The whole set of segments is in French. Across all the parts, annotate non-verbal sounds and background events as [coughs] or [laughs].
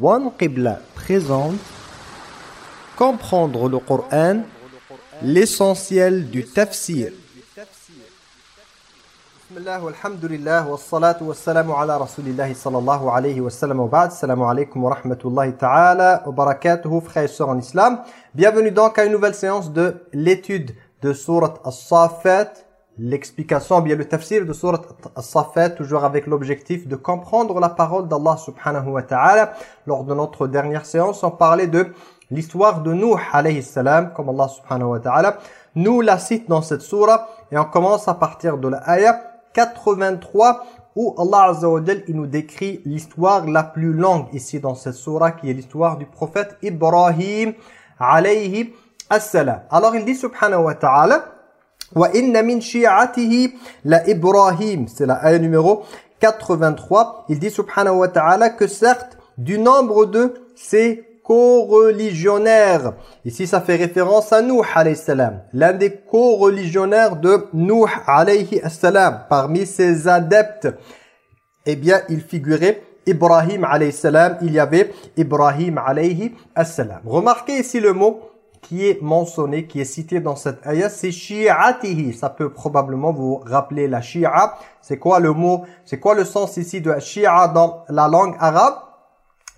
One Qibla présente Comprendre le Coran, l'essentiel du tafsir. Bismillah, alhamdulillah, wa salatu wa salamu ala rasulillahi sallallahu alayhi wa sallam wa ba'd. Assalamu alaykum wa rahmatullahi ta'ala wa barakatuhu, frères et sœurs en islam. Bienvenue donc à une nouvelle séance de l'étude de Surat As-Safat, l'explication, bien le tafsir de Surat As-Safat, toujours avec l'objectif de comprendre la parole d'Allah subhanahu wa ta'ala. Lors de notre dernière séance, on parlait de l'histoire de Nuh alayhi salam, comme Allah subhanahu wa ta'ala nous la cite dans cette surah. Et on commence à partir de la ayah 83 où Allah Azza wa il nous décrit l'histoire la plus longue ici dans cette surah qui est l'histoire du prophète Ibrahim alayhi assalam. Alors il dit subhanahu wa ta'ala Wa inna min shi'atihi la Ibrahim. C'est la ayah numéro 83. Il dit subhanahu wa ta'ala que certes du nombre de ses co-religionnaires. Ici, ça fait référence à Nuh alayhi salam. L'un des co-religionnaires de Nuh alayhi salam. Parmi ses adeptes, eh bien, il figurait Ibrahim alayhi salam. Il y avait Ibrahim alayhi salam. Remarquez ici le mot qui est mentionné, qui est cité dans cette ayah, c'est shi'atihi. Ça peut probablement vous rappeler la shi'a. C'est quoi le mot? C'est quoi le sens ici de shi'a dans la langue arabe?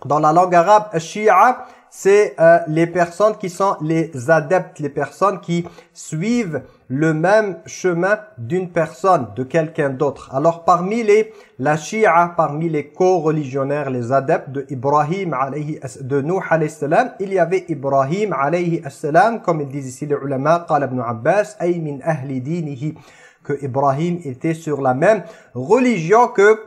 Dans la langue arabe, shi'a, c'est euh, les personnes qui sont les adeptes, les personnes qui suivent le même chemin d'une personne, de quelqu'un d'autre. Alors parmi les, la Shia, parmi les co-religionnaires, les adeptes de Ibrahim alayhi, de Nuh alayhi salam, il y avait Ibrahim alayhi salam, comme ils disent ici les ulama, قال ibn Abbas, ay min ahli dinihi, que Ibrahim était sur la même religion que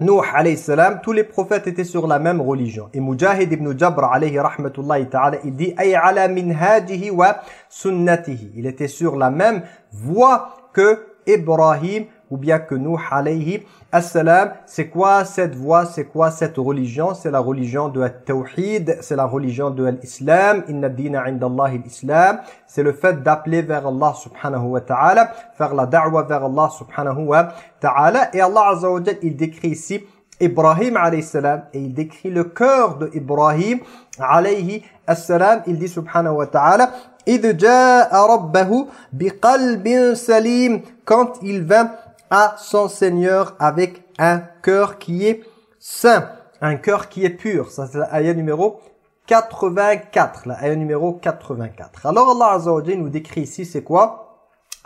Nuh alayhi salam, tous les prophètes étaient sur la même religion. Et Mujahid ibn Jabr alayhi rahmatullahi ta'ala, il dit ay ala minhajihi wa sunnatihi. Il était sur la même voie que Ibrahim ou bien que Nuh alayhi salam. C'est quoi cette voie C'est quoi cette religion C'est la religion de Tawhid, c'est la religion de l'Islam. Inna dina indallahi l'Islam. C'est le fait d'appeler vers Allah subhanahu wa ta'ala, faire la da'wa vers Allah subhanahu wa ta'ala. Et Allah azza wa il décrit ici Ibrahim alayhi salam et il décrit le cœur de Ibrahim alayhi salam. Il dit subhanahu wa ta'ala إِذْ جَاءَ رَبَّهُ بِقَلْبٍ سَلِيمٍ Quand il vint à son Seigneur avec un cœur qui est saint, un cœur qui est pur. Ça c'est l'ayah numéro 84, la ayah numéro 84. Alors Allah Azza nous décrit ici c'est quoi?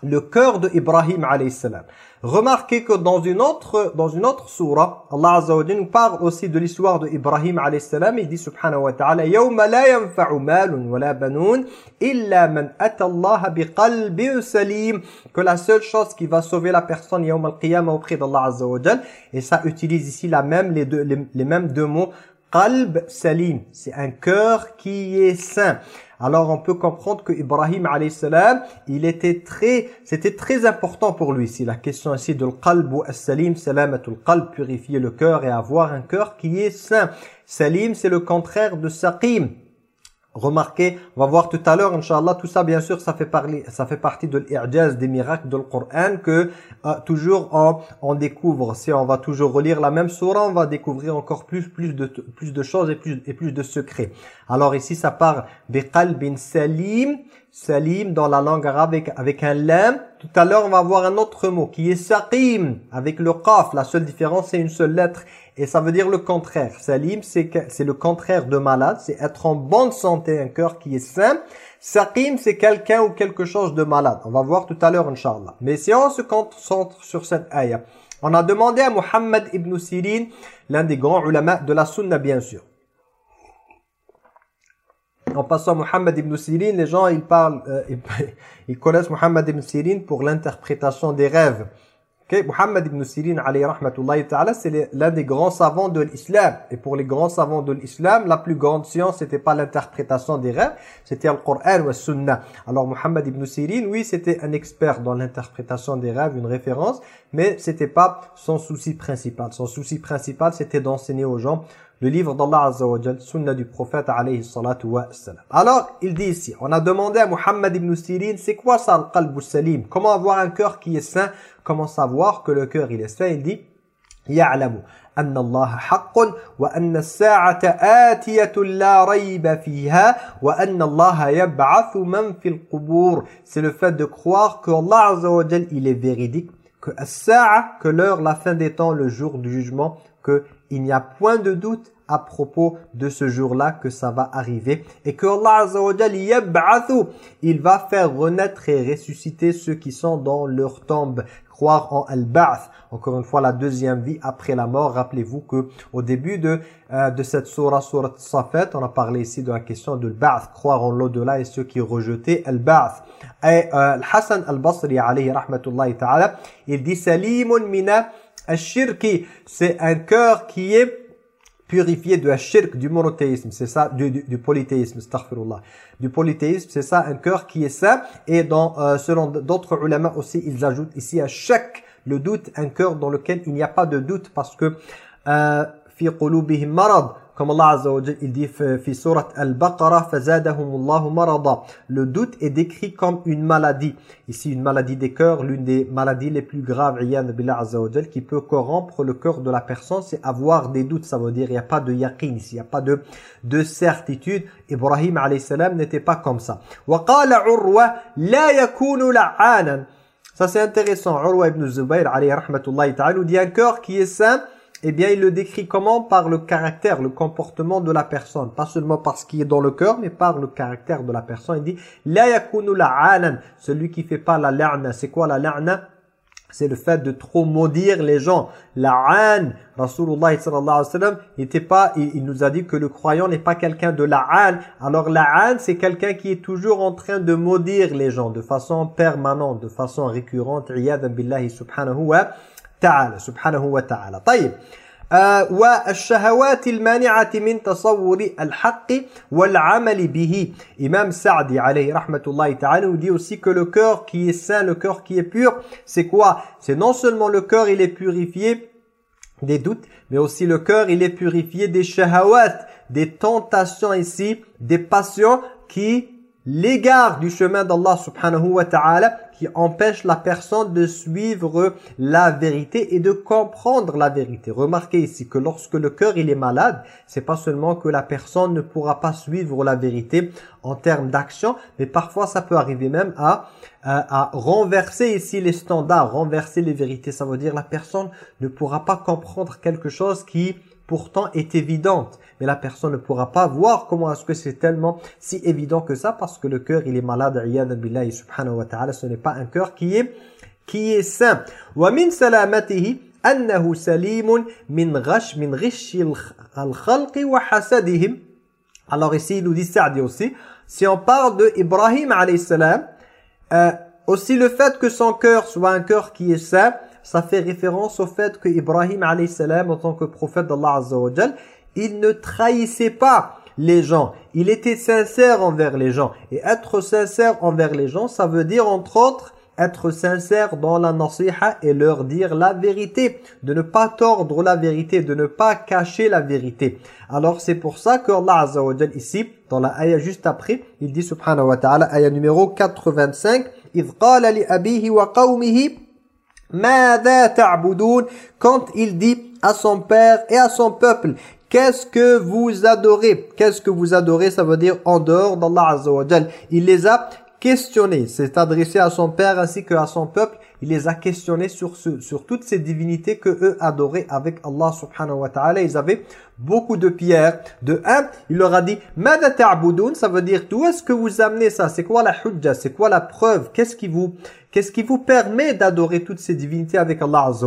Le cœur de Ibrahim alayhi salam. Remarquez que dans une autre dans une autre surah, Allah Azza wa nous parle aussi de l'histoire de Ibrahim salam. Il dit subhanahu wa ta'ala "Yawma la yanfa'u malun wa la banun illa man ata Allah biqalbin salim." Que la seule chose qui va sauver la personne yawm al-qiyamah auprès d'Allah Azza wa et ça utilise ici la même les deux les, les mêmes deux mots qalb salim, c'est un cœur qui est saint. Alors on peut comprendre que Ibrahim salam, il était très c'était très important pour lui ici la question ici de qalb ou as-salim, salamatul qalb, purifier le cœur et avoir un cœur qui est saint. Salim, c'est le contraire de saqim. Remarquez, on va voir tout à l'heure, Inch'Allah, tout ça, bien sûr, ça fait, parler, ça fait partie de l'irjaz, des miracles de Coran que euh, toujours on, découvre. Si on va toujours relire la même surah, on va découvrir encore plus, plus, de, plus de choses et plus, et plus de secrets. Alors ici, ça part bin salim, salim dans la langue arabe avec, un lam. Tout à l'heure, on va voir un autre mot qui est saqim, avec le qaf. La seule différence, c'est une seule lettre. Et ça veut dire le contraire. Salim, c'est c'est le contraire de malade, c'est être en bonne santé, un cœur qui est sain. Saqim, c'est quelqu'un ou quelque chose de malade. On va voir tout à l'heure, Inch'Allah. Mais si on se concentre sur cette ayah, on a demandé à Muhammad ibn Sirin, l'un des grands ulama de la sunna, bien sûr. En passant à Muhammad ibn Sirin, les gens, ils parlent, euh, ils, [laughs] connaissent Muhammad ibn Sirin pour l'interprétation des rêves. Okay. Muhammad ibn Sirin, c'est l'un des grands savants de l'islam. Et pour les grands savants de l'islam, la plus grande science, c'était pas l'interprétation des rêves, c'était le Coran ou le Sunnah. Alors Muhammad ibn Sirin, oui, c'était un expert dans l'interprétation des rêves, une référence, mais c'était pas son souci principal. Son souci principal, c'était d'enseigner aux gens le livre d'Allah Azza wa Jal, sunna du prophète alayhi salatu wa salam. Alors, il dit ici, on a demandé à Muhammad ibn Sirin, c'est quoi ça le qalb salim Comment avoir un cœur qui est sain Comment savoir que le cœur il est sain Il dit, يعلم أن الله حق وأن الساعة آتية لا ريب فيها وأن الله يبعث من في القبور c'est le fait de croire que Allah Azza wa Jal il est véridique que الساعة que l'heure la fin des temps le jour du jugement que il n'y a point de doute à propos de ce jour-là que ça va arriver et que Allah Azza wa il va faire renaître et ressusciter ceux qui sont dans leur tombe. Croire en al-ba'th. Encore une fois la deuxième vie après la mort. Rappelez-vous que au début de euh, de cette surah surah Safat on a parlé ici de la question de al-ba'th. Croire en l'au-delà et ceux qui rejetaient al-ba'th. Et euh, Hassan al-Basri alayhi rahmatullahi ta'ala il dit salimun mina al-shirki c'est un cœur qui est purifié de la shirk, du monothéisme, c'est ça, du, du, du polythéisme. Du polythéisme, c'est ça, un cœur qui est sain. Et dans, euh, selon d'autres ulama aussi, ils ajoutent ici à chaque le doute, un cœur dans lequel il n'y a pas de doute parce que euh, marad comme Allah Azza wa il dit fi surat Al-Baqarah fazadahumullahu marada. Le doute est décrit comme une maladie. Ici une maladie des cœurs, l'une des maladies les plus graves billah Azza wa qui peut corrompre le cœur de la personne, c'est avoir des doutes, ça veut dire il n'y a pas de yaqin il n'y a pas de de certitude. Ibrahim alayhi salam n'était pas comme ça. Wa qala Urwa la yakunu. Ça c'est intéressant. Urwa ibn Zubayr alayhi rahmatullahi ta'ala dit un cœur qui est sain eh bien il le décrit comment Par le caractère, le comportement de la personne. Pas seulement par ce qui est dans le cœur, mais par le caractère de la personne. Il dit « La yakunu la'anan » Celui qui fait pas la la'na. C'est quoi la la'na? C'est le fait de trop maudire les gens. La'an, Rasulullah sallallahu alayhi wa sallam, il, pas, il, nous a dit que le croyant n'est pas quelqu'un de la'an. Alors la'an, c'est quelqu'un qui est toujours en train de maudire les gens de façon permanente, de façon récurrente. Billahi subhanahu wa تعالى سبحانه وتعالى طيب آه والشهوات المانعة من تصور الحق والعمل به Imam Sa'di alayhi rahmatullahi ta'ala nous dit aussi que le cœur qui est sain, le cœur qui est pur, c'est quoi C'est non seulement le cœur il est purifié des doutes, mais aussi le cœur il est purifié des shahawat, des tentations ici, des passions qui l'égarent du chemin d'Allah subhanahu wa ta'ala qui empêche la personne de suivre la vérité et de comprendre la vérité. Remarquez ici que lorsque le cœur il est malade, c'est pas seulement que la personne ne pourra pas suivre la vérité en termes d'action, mais parfois ça peut arriver même à, à, renverser ici les standards, renverser les vérités. Ça veut dire la personne ne pourra pas comprendre quelque chose qui pourtant est évidente mais la personne ne pourra pas voir comment est-ce que c'est tellement si évident que ça parce que le cœur il est malade subhanahu wa ta'ala ce n'est pas un cœur qui est qui est sain. Wa min salamatihi annahu min ghash min alors ici il nous dit Sa'di aussi si on parle de Ibrahim alayhi salam euh, aussi le fait que son cœur soit un cœur qui est sain ça fait référence au fait que Ibrahim alayhi salam en tant que prophète d'Allah azza wa il ne trahissait pas les gens. Il était sincère envers les gens. Et être sincère envers les gens, ça veut dire entre autres être sincère dans la nasiha et leur dire la vérité, de ne pas tordre la vérité, de ne pas cacher la vérité. Alors c'est pour ça que Allah Azza wa ici, dans la ayah juste après, il dit subhanahu wa ta'ala, ayah numéro 85, « إِذْ قَالَ لِأَبِيهِ وَقَوْمِهِ مَاذَا تَعْبُدُونَ » Quand il dit à son père et à son peuple, Qu'est-ce que vous adorez? Qu'est-ce que vous adorez? Ça veut dire en dehors d'Allah Azza Il les a questionnés. C'est adressé à son père ainsi qu'à son peuple. Il les a questionnés sur, ce, sur toutes ces divinités que eux adoraient avec Allah subhanahu wa ta'ala. Ils avaient beaucoup de pierres. De un, il leur a dit « Mada ta'budun » Ça veut dire « D'où est-ce que vous amenez ça? C'est quoi la hujja? C'est quoi la preuve? Qu'est-ce qui vous Qu'est-ce qui vous permet d'adorer toutes ces divinités avec Allah Azza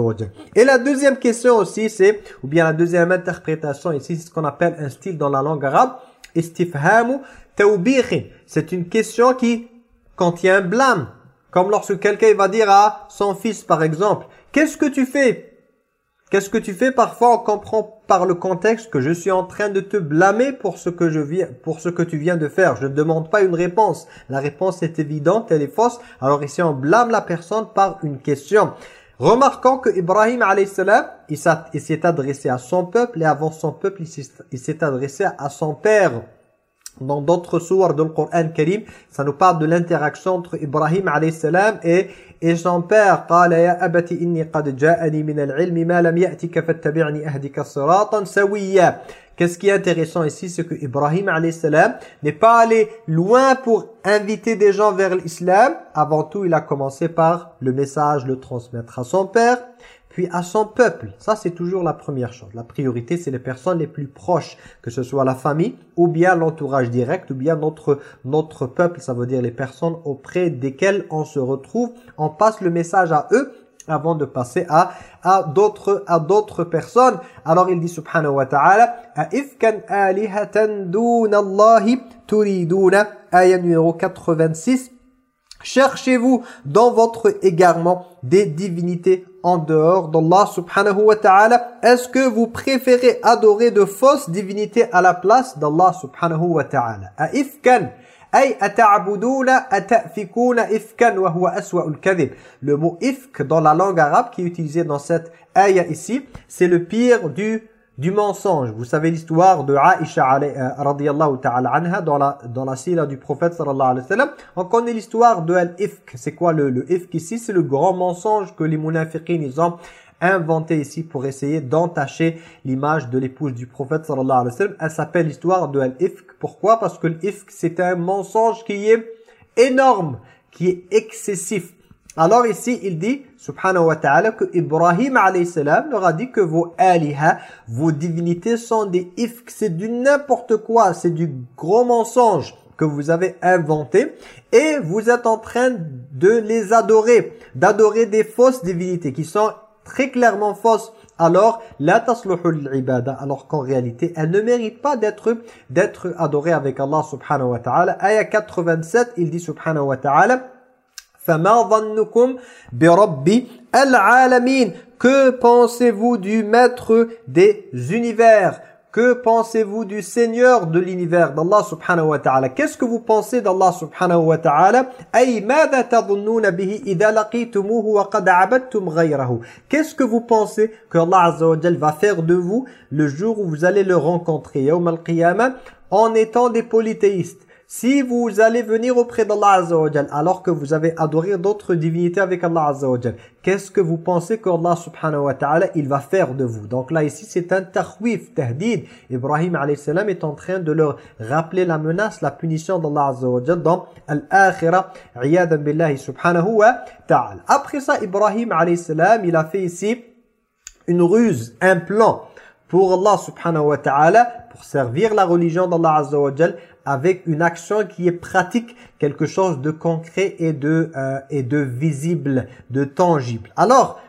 Et la deuxième question aussi, c'est, ou bien la deuxième interprétation ici, c'est ce qu'on appelle un style dans la langue arabe, istifhamu tawbikhin. C'est une question qui contient un blâme. Comme lorsque quelqu'un va dire à son fils, par exemple, « Qu'est-ce que tu fais ?» Qu'est-ce que tu fais Parfois, on comprend par le contexte que je suis en train de te blâmer pour ce que je viens, pour ce que tu viens de faire. Je ne demande pas une réponse. La réponse est évidente, elle est fausse. Alors ici, on blâme la personne par une question. Remarquons que Ibrahim salam, il s'est adressé à son peuple et avant son peuple, il s'est adressé à son père dans d'autres sourates du Coran Karim, ça nous parle de l'interaction entre Ibrahim alayhi salam et, et son père. قال يا أبت إني قد جاءني من العلم ما لم يأتك فاتبعني أهدك صراطا سويا. Qu'est-ce qui est intéressant ici, c'est que Ibrahim alayhi salam n'est pas allé loin pour inviter des gens vers l'islam. Avant tout, il a commencé par le message, le transmettre à son père puis à son peuple. Ça, c'est toujours la première chose. La priorité, c'est les personnes les plus proches, que ce soit la famille, ou bien l'entourage direct, ou bien notre, notre peuple, ça veut dire les personnes auprès desquelles on se retrouve. On passe le message à eux avant de passer à à d'autres à d'autres personnes alors il dit subhanahu wa ta'ala aifkan alihatan dunallahi turiduna ayat numéro 86 Cherchez-vous dans votre égarement des divinités en dehors d'Allah subhanahu wa ta'ala. Est-ce que vous préférez adorer de fausses divinités à la place d'Allah subhanahu wa ta'ala? Le mot ifk dans la langue arabe qui est utilisé dans cette ayah ici, c'est le pire du du mensonge. Vous savez l'histoire de Aisha euh, radiyallahu ta'ala anha dans la, dans la sira du prophète sallallahu alayhi wa sallam. On connaît l'histoire de Al-Ifk. C'est quoi le, le Ifk ici? C'est le grand mensonge que les munafiqins ils ont inventé ici pour essayer d'entacher l'image de l'épouse du prophète sallallahu alayhi wa sallam. Elle s'appelle l'histoire de Al-Ifk. Pourquoi? Parce que l'Ifk c'est un mensonge qui est énorme, qui est excessif. Alors ici, il dit, subhanahu wa ta'ala, que Ibrahim alayhi salam leur a dit que vos aliha, vos divinités sont des ifk, c'est du n'importe quoi, c'est du gros mensonge que vous avez inventé et vous êtes en train de les adorer, d'adorer des fausses divinités qui sont très clairement fausses. Alors, la tasluhul ibada, alors qu'en réalité, elle ne mérite pas d'être d'être adorée avec Allah subhanahu wa ta'ala. Ayah 87, il dit subhanahu wa ta'ala que pensez-vous du maître des univers? Que pensez-vous du Seigneur de l'univers, d'Allah subhanahu wa ta'ala? Qu'est-ce que vous pensez d'Allah subhanahu wa ta'ala? Qu'est-ce que vous pensez que Allah azza wa va faire de vous le jour où vous allez le rencontrer, en étant des polythéistes? Si vous allez venir auprès d'Allah Azza alors que vous avez adoré d'autres divinités avec Allah Azza qu'est-ce que vous pensez qu'Allah subhanahu wa ta'ala il va faire de vous? Donc là ici c'est un tahwif, tahdid. Ibrahim alayhi salam est en train de leur rappeler la menace, la punition d'Allah Azza dans al-akhirah, iyadan billahi subhanahu wa ta'ala. Après ça Ibrahim alayhi salam il a fait ici une ruse, un plan pour Allah subhanahu wa ta'ala pour servir la religion d'Allah Azza avec une action qui est pratique, quelque chose de concret et de, euh, et de visible, de tangible. Alors,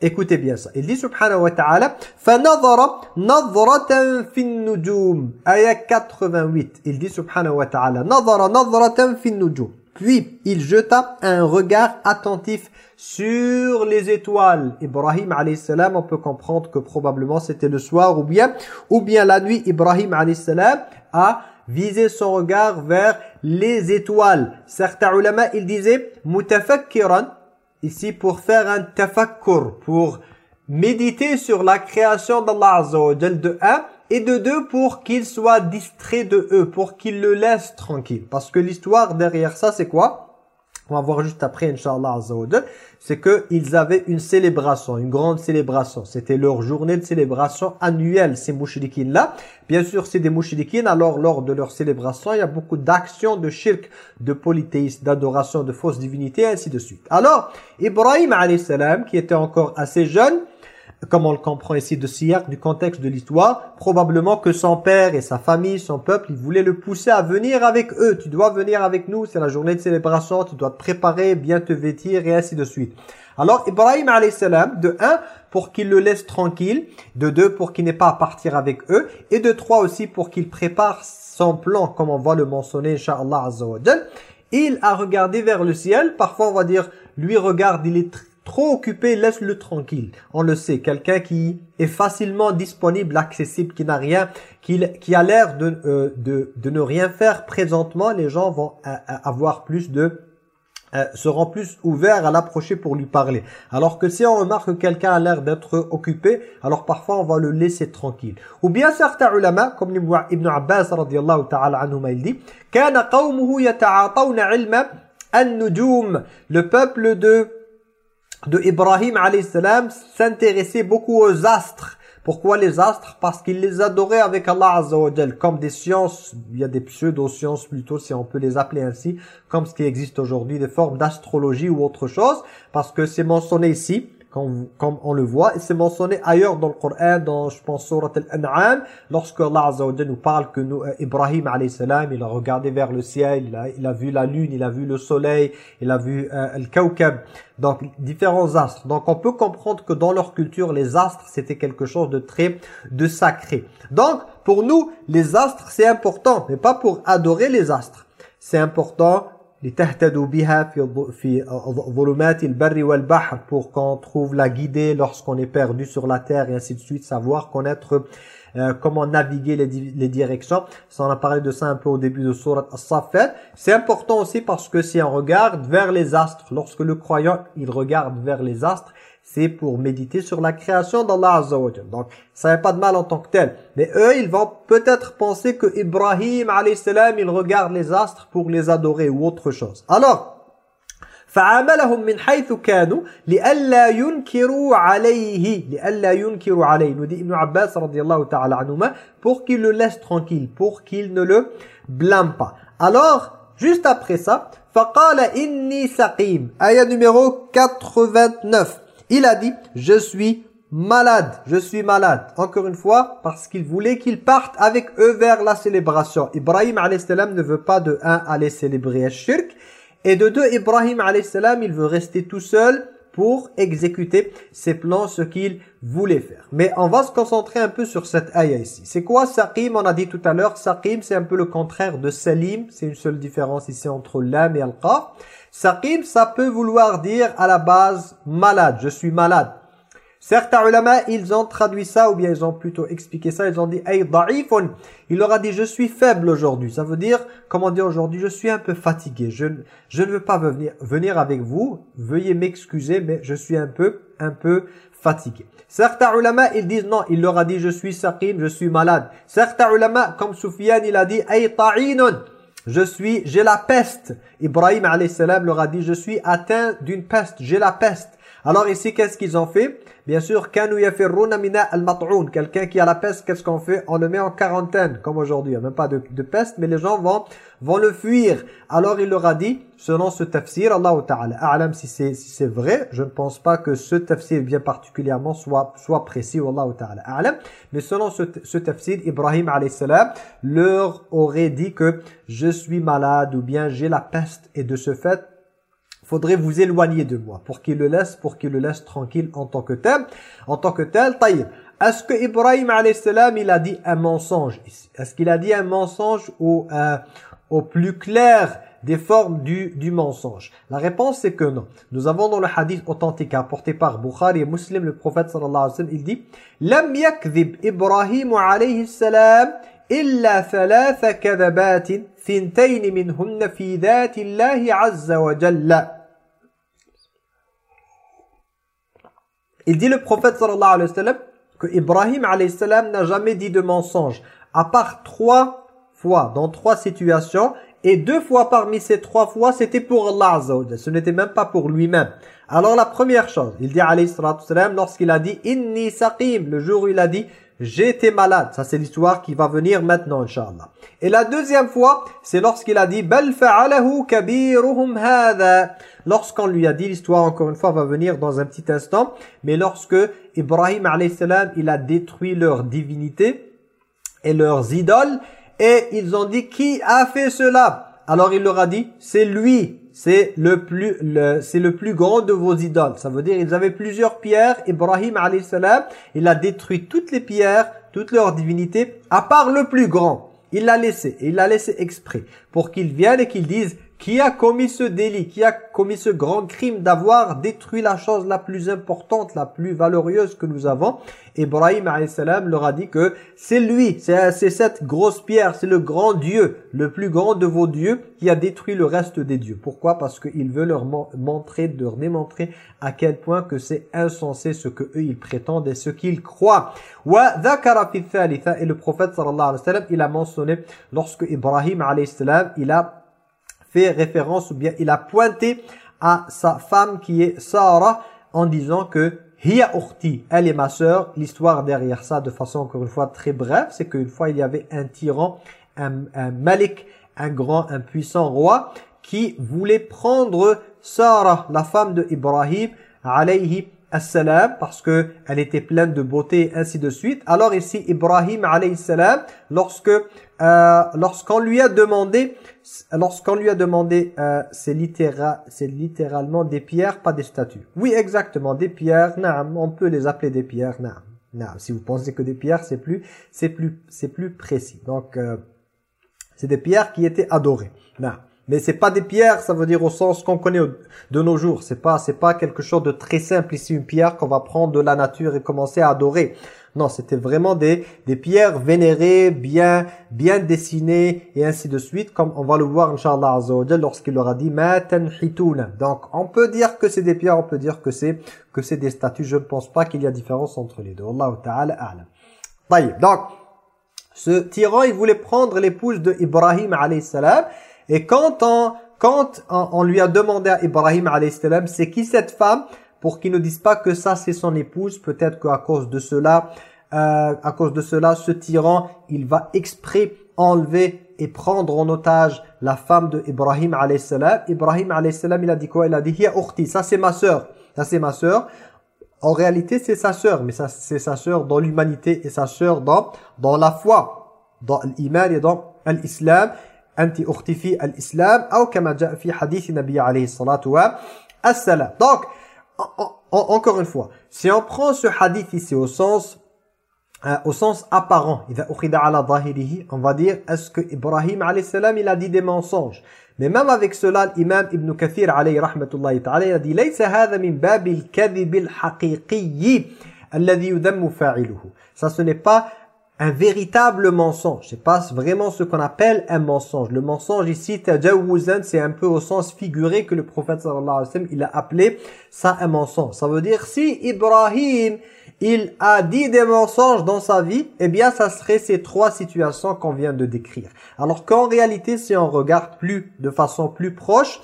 écoutez bien ça. Il dit subhanahu wa ta'ala فَنَظَرَ نَظْرَةً فِي النُّجُومِ Ayah 88. Il dit subhanahu wa ta'ala نَظَرَ نَظْرَةً فِي النُّجُومِ Puis, il jeta un regard attentif sur les étoiles. Ibrahim alayhi salam, on peut comprendre que probablement c'était le soir ou bien ou bien la nuit. Ibrahim alayhi salam a viser son regard vers les étoiles. Certains ulama, ils disaient mutafakkiran, ici pour faire un tafakkur, pour méditer sur la création d'Allah Azza wa de un, et de deux pour qu'il soit distrait de eux, pour qu'il le laisse tranquille. Parce que l'histoire derrière ça, c'est quoi? On va voir juste après, Inch'Allah c'est qu'ils avaient une célébration, une grande célébration. C'était leur journée de célébration annuelle, ces mouchriquines-là. Bien sûr, c'est des mouchriquines, alors lors de leur célébration, il y a beaucoup d'actions de shirk, de polythéisme, d'adoration, de fausses divinités, ainsi de suite. Alors, Ibrahim, qui était encore assez jeune, comme on le comprend ici de Siyaq, du contexte de l'histoire, probablement que son père et sa famille, son peuple, ils voulaient le pousser à venir avec eux. Tu dois venir avec nous, c'est la journée de célébration, tu dois te préparer, bien te vêtir et ainsi de suite. Alors Ibrahim salam, de un, pour qu'il le laisse tranquille, de deux, pour qu'il n'ait pas à partir avec eux, et de trois aussi, pour qu'il prépare son plan, comme on va le mentionner, Inch'Allah Azza Il a regardé vers le ciel, parfois on va dire, lui regarde, il est Trop occupé, laisse-le tranquille. On le sait, quelqu'un qui est facilement disponible, accessible, qui n'a rien, qui, qui a l'air de, euh, de, de, ne rien faire présentement, les gens vont euh, euh avoir plus de euh, seront plus ouverts à l'approcher pour lui parler. Alors que si on remarque que quelqu'un a l'air d'être occupé, alors parfois on va le laisser tranquille. Ou bien certains ulama, comme Ibn Abbas radiallahu ta'ala il dit «» Le peuple de de Ibrahim salam s'intéressait beaucoup aux astres. Pourquoi les astres? Parce qu'ils les adoraient avec Allah Azza comme des sciences, il y a des pseudo-sciences plutôt si on peut les appeler ainsi, comme ce qui existe aujourd'hui, des formes d'astrologie ou autre chose, parce que c'est mentionné ici, comme, on le voit, et c'est mentionné ailleurs dans le Coran, dans, je pense, Surat Al-An'am, lorsque Allah Azza wa nous parle que nous, euh, Ibrahim salam, il a regardé vers le ciel, il a, il a vu la lune, il a vu le soleil, il a vu euh, Al-Kawkab, donc différents astres. Donc on peut comprendre que dans leur culture, les astres, c'était quelque chose de très de sacré. Donc, pour nous, les astres, c'est important, mais pas pour adorer les astres. C'est important pour qu'on trouve la guidée lorsqu'on est perdu sur la terre et ainsi de suite, savoir connaître euh, comment naviguer les, les, directions. Ça, on a parlé de ça un peu au début de Surat As-Saffat. C'est important aussi parce que si on regarde vers les astres, lorsque le croyant, il regarde vers les astres, c'est pour méditer sur la création d'Allah Azza wa Donc, ça n'a pas de mal en tant que tel. Mais eux, ils vont peut-être penser que Ibrahim, salam, il regarde les astres pour les adorer ou autre chose. Alors, فعاملهم من حيث كانوا لئلا ينكروا عليه لئلا ينكروا عليه nous dit Ibn Abbas radiallahu ta'ala anhuma pour qu'il le laisse tranquille pour qu'il ne le blâme pas alors juste après ça فقال إني سقيم ayah numéro 89 il a dit, je suis malade, je suis malade. Encore une fois, parce qu'il voulait qu'ils partent avec eux vers la célébration. Ibrahim salam ne veut pas de un aller célébrer un shirk. Et de deux, Ibrahim salam il veut rester tout seul pour exécuter ses plans, ce qu'il voulait faire. Mais on va se concentrer un peu sur cette ayah ici. C'est quoi Saqim? On a dit tout à l'heure, Saqim c'est un peu le contraire de Salim. C'est une seule différence ici entre l'âme et al-qaf. Saqim, ça peut vouloir dire à la base malade, je suis malade. Certains ulama, ils ont traduit ça, ou bien ils ont plutôt expliqué ça, ils ont dit ay da'ifun. Il leur a dit je suis faible aujourd'hui. Ça veut dire, comment dire aujourd'hui, je suis un peu fatigué. Je, ne veux pas venir, avec vous. Veuillez m'excuser, mais je suis un peu, un peu fatigué. Certains ulama, ils disent non, il leur a dit je suis saqim, je suis malade. Certains ulama, comme Soufiane, il a dit ay ta'inun. Je suis, j'ai la peste. Ibrahim salam leur a dit, je suis atteint d'une peste, j'ai la peste. Alors ici, qu'est-ce qu'ils ont fait? Bien sûr, kanu mina al-mat'un. Quelqu'un qui a la peste, qu'est-ce qu'on fait? On le met en quarantaine, comme aujourd'hui. Il n'y a même pas de, peste, mais les gens vont, vont le fuir. Alors il leur a dit, selon ce tafsir, Allah Ta'ala, a'lam si c'est si vrai, je ne pense pas que ce tafsir bien particulièrement soit, soit précis, Allah Ta'ala, a'lam. Mais selon ce, ce tafsir, Ibrahim salam leur aurait dit que je suis malade ou bien j'ai la peste et de ce fait, faudrait vous éloigner de moi pour qu'il le laisse pour qu'il le laisse tranquille en tant que tel. En tant que tel taïb est-ce que Ibrahim salam il a dit un mensonge est-ce qu'il a dit un mensonge au euh, au plus clair des formes du, du mensonge? La réponse c'est que non. Nous avons dans le hadith authentique apporté par Bukhari et Muslim, le prophète sallallahu alayhi wa sallam, il dit « Lam yakdhib Ibrahim alayhi salam illa thalatha kadhabatin thintayn minhunna fi dhati Allah azza wa jalla » Il dit le prophète sallallahu alayhi wa sallam que Ibrahim alayhi salam n'a jamais dit de mensonge à part trois fois, dans trois situations et deux fois parmi ces trois fois c'était pour Allah azza ce n'était même pas pour lui-même. Alors la première chose, il dit alayhi salam lorsqu'il a dit inni saqim le jour où il a dit j'étais malade. Ça, c'est l'histoire qui va venir maintenant, Inch'Allah. Et la deuxième fois, c'est lorsqu'il a dit Bal fa'alahu kabiruhum hadha. Lorsqu'on lui a dit, l'histoire encore une fois va venir dans un petit instant, mais lorsque Ibrahim salam il a détruit leur divinité et leurs idoles, et ils ont dit qui a fait cela? Alors il leur a dit, c'est lui, c'est le plus le, c'est le plus grand de vos idoles. Ça veut dire ils avaient plusieurs pierres. Ibrahim salam, il a détruit toutes les pierres, toutes leurs divinités, à part le plus grand. Il l'a laissé, il l'a laissé exprès, pour qu'ils viennent et qu'ils disent qui a commis ce délit, qui a commis ce grand crime d'avoir détruit la chose la plus importante, la plus valeureuse que nous avons? Ibrahim salam leur a dit que c'est lui, c'est cette grosse pierre, c'est le grand Dieu, le plus grand de vos dieux qui a détruit le reste des dieux. Pourquoi? Parce qu'il veut leur montrer, leur démontrer à quel point que c'est insensé ce que eux ils prétendent et ce qu'ils croient. Et le prophète sallallahu alayhi wa sallam, il a mentionné lorsque Ibrahim alayhi salam, il a fait référence ou bien il a pointé à sa femme qui est Sarah en disant que Hiya elle est ma sœur. L'histoire derrière ça, de façon encore une fois très brève, c'est qu'une fois il y avait un tyran, un, un malik, un grand, un puissant roi, qui voulait prendre Sarah, la femme de Ibrahim, alayhi salam parce que elle était pleine de beauté ainsi de suite. Alors ici Ibrahim alayhi salam lorsque euh, lorsqu'on lui a demandé lorsqu'on lui a demandé euh, c'est littéral c'est littéralement des pierres pas des statues. Oui exactement des pierres, on peut les appeler des pierres, Si vous pensez que des pierres c'est plus c'est plus c'est plus précis. Donc euh, c'est des pierres qui étaient adorées. Mais c'est pas des pierres, ça veut dire au sens qu'on connaît de nos jours. C'est pas, c'est pas quelque chose de très simple ici, une pierre qu'on va prendre de la nature et commencer à adorer. Non, c'était vraiment des, des pierres vénérées, bien, bien dessinées et ainsi de suite, comme on va le voir, Inch'Allah lorsqu'il leur a dit « Donc, on peut dire que c'est des pierres, on peut dire que c'est que c'est des statues. Je ne pense pas qu'il y a différence entre les deux. Allah Ta'ala a'lam. Donc, ce tyran, il voulait prendre l'épouse de Ibrahim alayhi salam et quand on, quand on, lui a demandé à Ibrahim salam, c'est qui cette femme Pour qu'il ne dise pas que ça c'est son épouse, peut-être qu'à cause de cela, euh, à cause de cela, ce tyran, il va exprès enlever et prendre en otage la femme de Ibrahim salam. Ibrahim salam, il a dit quoi? Il a dit Hiya ça c'est ma sœur. Ça c'est ma sœur. En réalité, c'est sa sœur, mais c'est sa sœur dans l'humanité et sa sœur dans dans la foi, dans l'iman et dans l'islam. أنت أختي في الإسلام أو كما جاء في حديث النبي عليه الصلاة والسلام donc encore une fois si on prend ce hadith ici au sens euh, au sens apparent on va dire est-ce que Ibrahim عليه السلام il a dit des mensonges mais même avec cela l'imam Ibn Kathir عليه رحمة الله تعالى il a dit ليس هذا من باب الكذب الحقيقي الذي يذم فاعله ça ce n'est pas un véritable mensonge. C'est pas vraiment ce qu'on appelle un mensonge. Le mensonge ici, c'est un peu au sens figuré que le prophète sallallahu alayhi wa sallam, il a appelé ça un mensonge. Ça veut dire si Ibrahim, il a dit des mensonges dans sa vie, eh bien ça serait ces trois situations qu'on vient de décrire. Alors qu'en réalité, si on regarde plus de façon plus proche,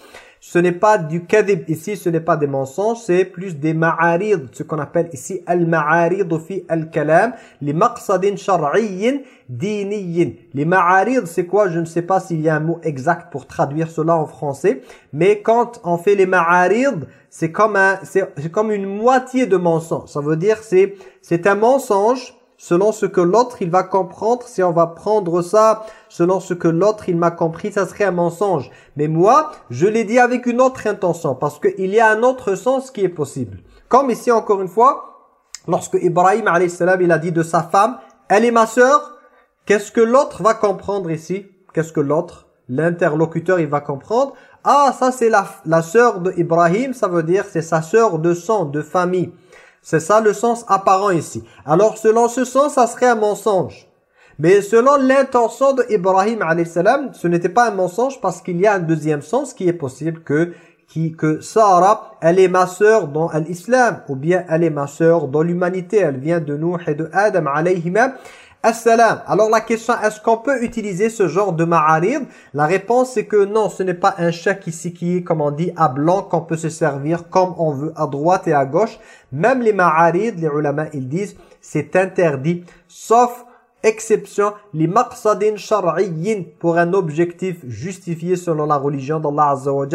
ce n'est pas du kadib ici, ce n'est pas des mensonges, c'est plus des ma'arid, ce qu'on appelle ici al-ma'arid fi al-kalam, les maqsadin shar'iyyin diniyin. Les ma'arid, c'est quoi? Je ne sais pas s'il y a un mot exact pour traduire cela en français, mais quand on fait les ma'arid, c'est comme un c'est comme une moitié de mensonge. Ça veut dire c'est c'est un mensonge selon ce que l'autre il va comprendre. Si on va prendre ça selon ce que l'autre il m'a compris, ça serait un mensonge. Mais moi, je l'ai dit avec une autre intention parce qu'il y a un autre sens qui est possible. Comme ici encore une fois, lorsque Ibrahim salam il a dit de sa femme, elle est ma sœur, qu'est-ce que l'autre va comprendre ici? Qu'est-ce que l'autre, l'interlocuteur, il va comprendre Ah, ça c'est la, la sœur de Ibrahim, ça veut dire c'est sa sœur de sang, de famille. C'est ça le sens apparent ici. Alors selon ce sens, ça serait un mensonge. Mais selon l'intention de Ibrahim salam, ce n'était pas un mensonge parce qu'il y a un deuxième sens qui est possible que qui, que Sarah, elle est ma sœur dans l'islam ou bien elle est ma sœur dans l'humanité, elle vient de nous et de Adam alayhima Assalam. Alors la question, est-ce qu'on peut utiliser ce genre de ma'arid? La réponse c'est que non, ce n'est pas un chèque ici qui est, comme on dit, à blanc, qu'on peut se servir comme on veut, à droite et à gauche. Même les ma'arid, les ulama, ils disent, c'est interdit, sauf exception, les maqsadin shar'iyyin, pour un objectif justifié selon la religion d'Allah Azza wa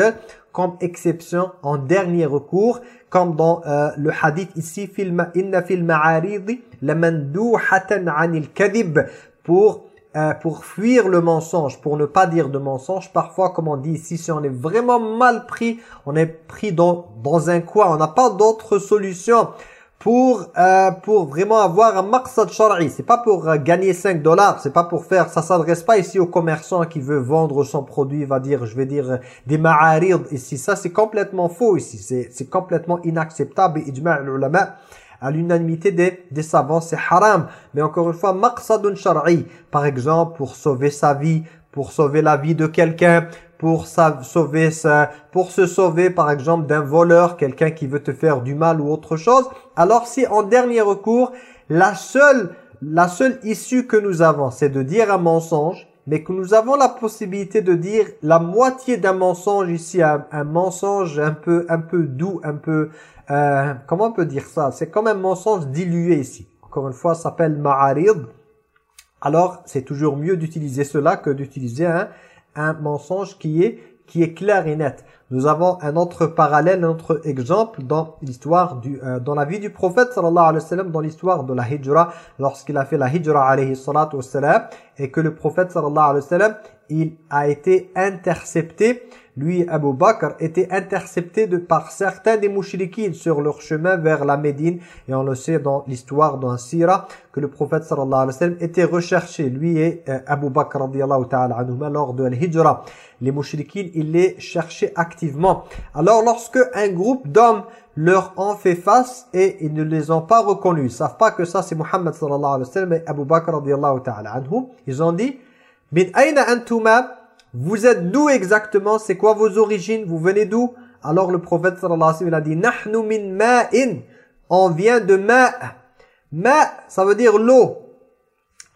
comme exception en dernier recours, dans euh, le hadith ici, inna fil ma'aridi anil kadib, pour euh, pour fuir le mensonge, pour ne pas dire de mensonge. Parfois, comme on dit ici, si on est vraiment mal pris, on est pris dans, dans un coin, on n'a pas d'autre solution pour, euh, pour vraiment avoir un maqsad shar'i. C'est pas pour euh, gagner 5 dollars, c'est pas pour faire, ça s'adresse pas ici au commerçant qui veut vendre son produit, va dire, je vais dire, euh, des ma'arid ici. Ça, c'est complètement faux ici. C'est complètement inacceptable. Ijma' ulama à l'unanimité des, des savants, c'est haram. Mais encore une fois, maqsadun shar'i. Par exemple, pour sauver sa vie, pour sauver la vie de quelqu'un, pour sauver pour se sauver par exemple d'un voleur, quelqu'un qui veut te faire du mal ou autre chose. Alors si en dernier recours, la seule la seule issue que nous avons, c'est de dire un mensonge, mais que nous avons la possibilité de dire la moitié d'un mensonge ici, un, mensonge un peu un peu doux, un peu euh, comment on peut dire ça? C'est comme un mensonge dilué ici. Encore une fois, ça s'appelle ma'arid. Alors, c'est toujours mieux d'utiliser cela que d'utiliser un un mensonge qui est, qui est clair et net. Nous avons un autre parallèle, un autre exemple dans l'histoire du euh, dans la vie du prophète sallallahu alayhi wa sallam, dans l'histoire de la hijra, lorsqu'il a fait la hijra alayhi salatu wa et que le prophète sallallahu alayhi wa sallam, il a été intercepté lui, Abu Bakr, était intercepté de, par certains des mouchriquines sur leur chemin vers la Médine. Et on le sait dans l'histoire d'un sira que le prophète sallallahu alayhi wa sallam était recherché, lui et euh, Abu Bakr radiallahu ta'ala lors de l'hijra. Les mouchriquines, il les cherchait activement. Alors lorsque un groupe d'hommes leur ont fait face et ils ne les ont pas reconnus, ils savent pas que ça c'est Muhammad sallallahu alayhi wa sallam et Abu Bakr radiallahu ta'ala ils ont dit « Min ayna antuma » Vous êtes d'où exactement? C'est quoi vos origines? Vous venez d'où? Alors le prophète sallallahu alayhi wa sallam a dit Nahnu min ma'in. On vient de ma'. Ma, ça veut dire l'eau.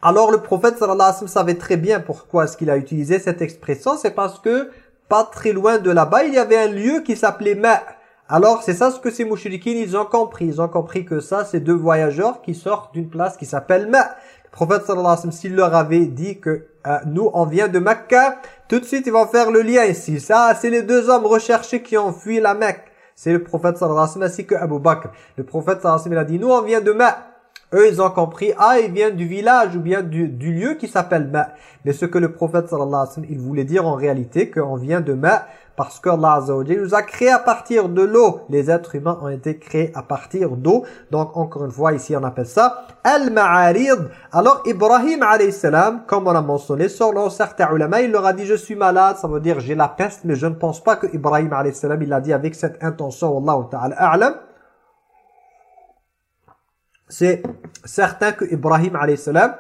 Alors le prophète sallallahu alayhi wa sallam savait très bien pourquoi est-ce qu'il a utilisé cette expression. C'est parce que pas très loin de là-bas, il y avait un lieu qui s'appelait Ma'. Alors c'est ça ce que ces mouchriquines, ils ont compris. Ils ont compris que ça, c'est deux voyageurs qui sortent d'une place qui s'appelle Ma'. Prophète sallallahu alayhi wa sallam, s'il leur avait dit que euh, nous, on vient de Mecca, tout de suite, ils vont faire le lien ici. Ça, c'est les deux hommes recherchés qui ont fui la Mecque. C'est le prophète sallallahu alayhi wa sallam ainsi que Abu Bakr. Le prophète sallallahu alayhi wa sallam a dit, nous, on vient de Mecca. Eux, ils ont compris, ah, ils viennent du village ou bien du, du lieu qui s'appelle Ma. Mais ce que le prophète sallallahu alayhi wa sallam, il voulait dire en réalité qu'on vient de Ma parce Azza wa nous a créé à partir de l'eau. Les êtres humains ont été créés à partir d'eau. Donc encore une fois ici on appelle ça Al-Ma'arid. Alors Ibrahim salam, comme on a mentionné, selon certains ulama, il leur a dit je suis malade, ça veut dire j'ai la peste, mais je ne pense pas que Ibrahim salam il l'a dit avec cette intention. Allah ta'ala a'lam. C'est certain que Ibrahim salam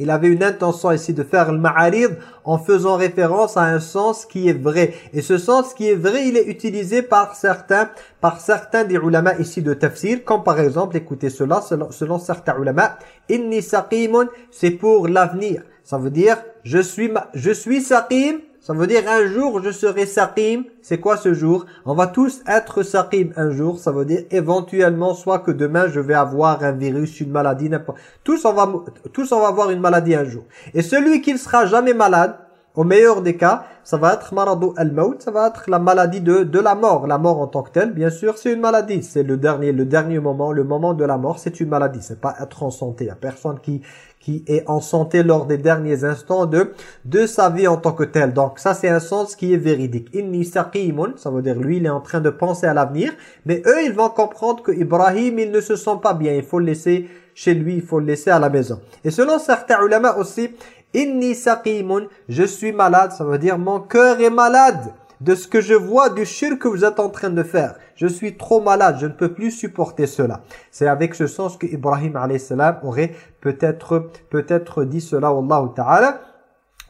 il avait une intention ici de faire le ma'arid en faisant référence à un sens qui est vrai. Et ce sens qui est vrai, il est utilisé par certains, par certains des ulama ici de tafsir, comme par exemple, écoutez cela, selon, certains ulama, « Inni saqimun » c'est pour l'avenir. Ça veut dire, je suis, je suis saqim, ça veut dire un jour je serai saqim. C'est quoi ce jour? On va tous être saqim un jour. Ça veut dire éventuellement soit que demain je vais avoir un virus, une maladie, n'importe. Tous on va tous on va avoir une maladie un jour. Et celui qui ne sera jamais malade, au meilleur des cas, ça va être maradu al-maut, ça va être la maladie de, de la mort. La mort en tant que telle, bien sûr, c'est une maladie. C'est le dernier, le dernier moment, le moment de la mort, c'est une maladie. C'est pas être en santé. Il a personne qui, qui est en santé lors des derniers instants de, de sa vie en tant que tel. Donc ça c'est un sens qui est véridique. Inni saqimun, ça veut dire lui il est en train de penser à l'avenir, mais eux ils vont comprendre que Ibrahim il ne se sent pas bien, il faut le laisser chez lui, il faut le laisser à la maison. Et selon certains ulama aussi, Inni saqimun, je suis malade, ça veut dire mon cœur est malade de ce que je vois du shirk que vous êtes en train de faire. Je suis trop malade, je ne peux plus supporter cela. C'est avec ce sens que Ibrahim salam aurait peut-être peut-être dit cela, Wallahu ta'ala.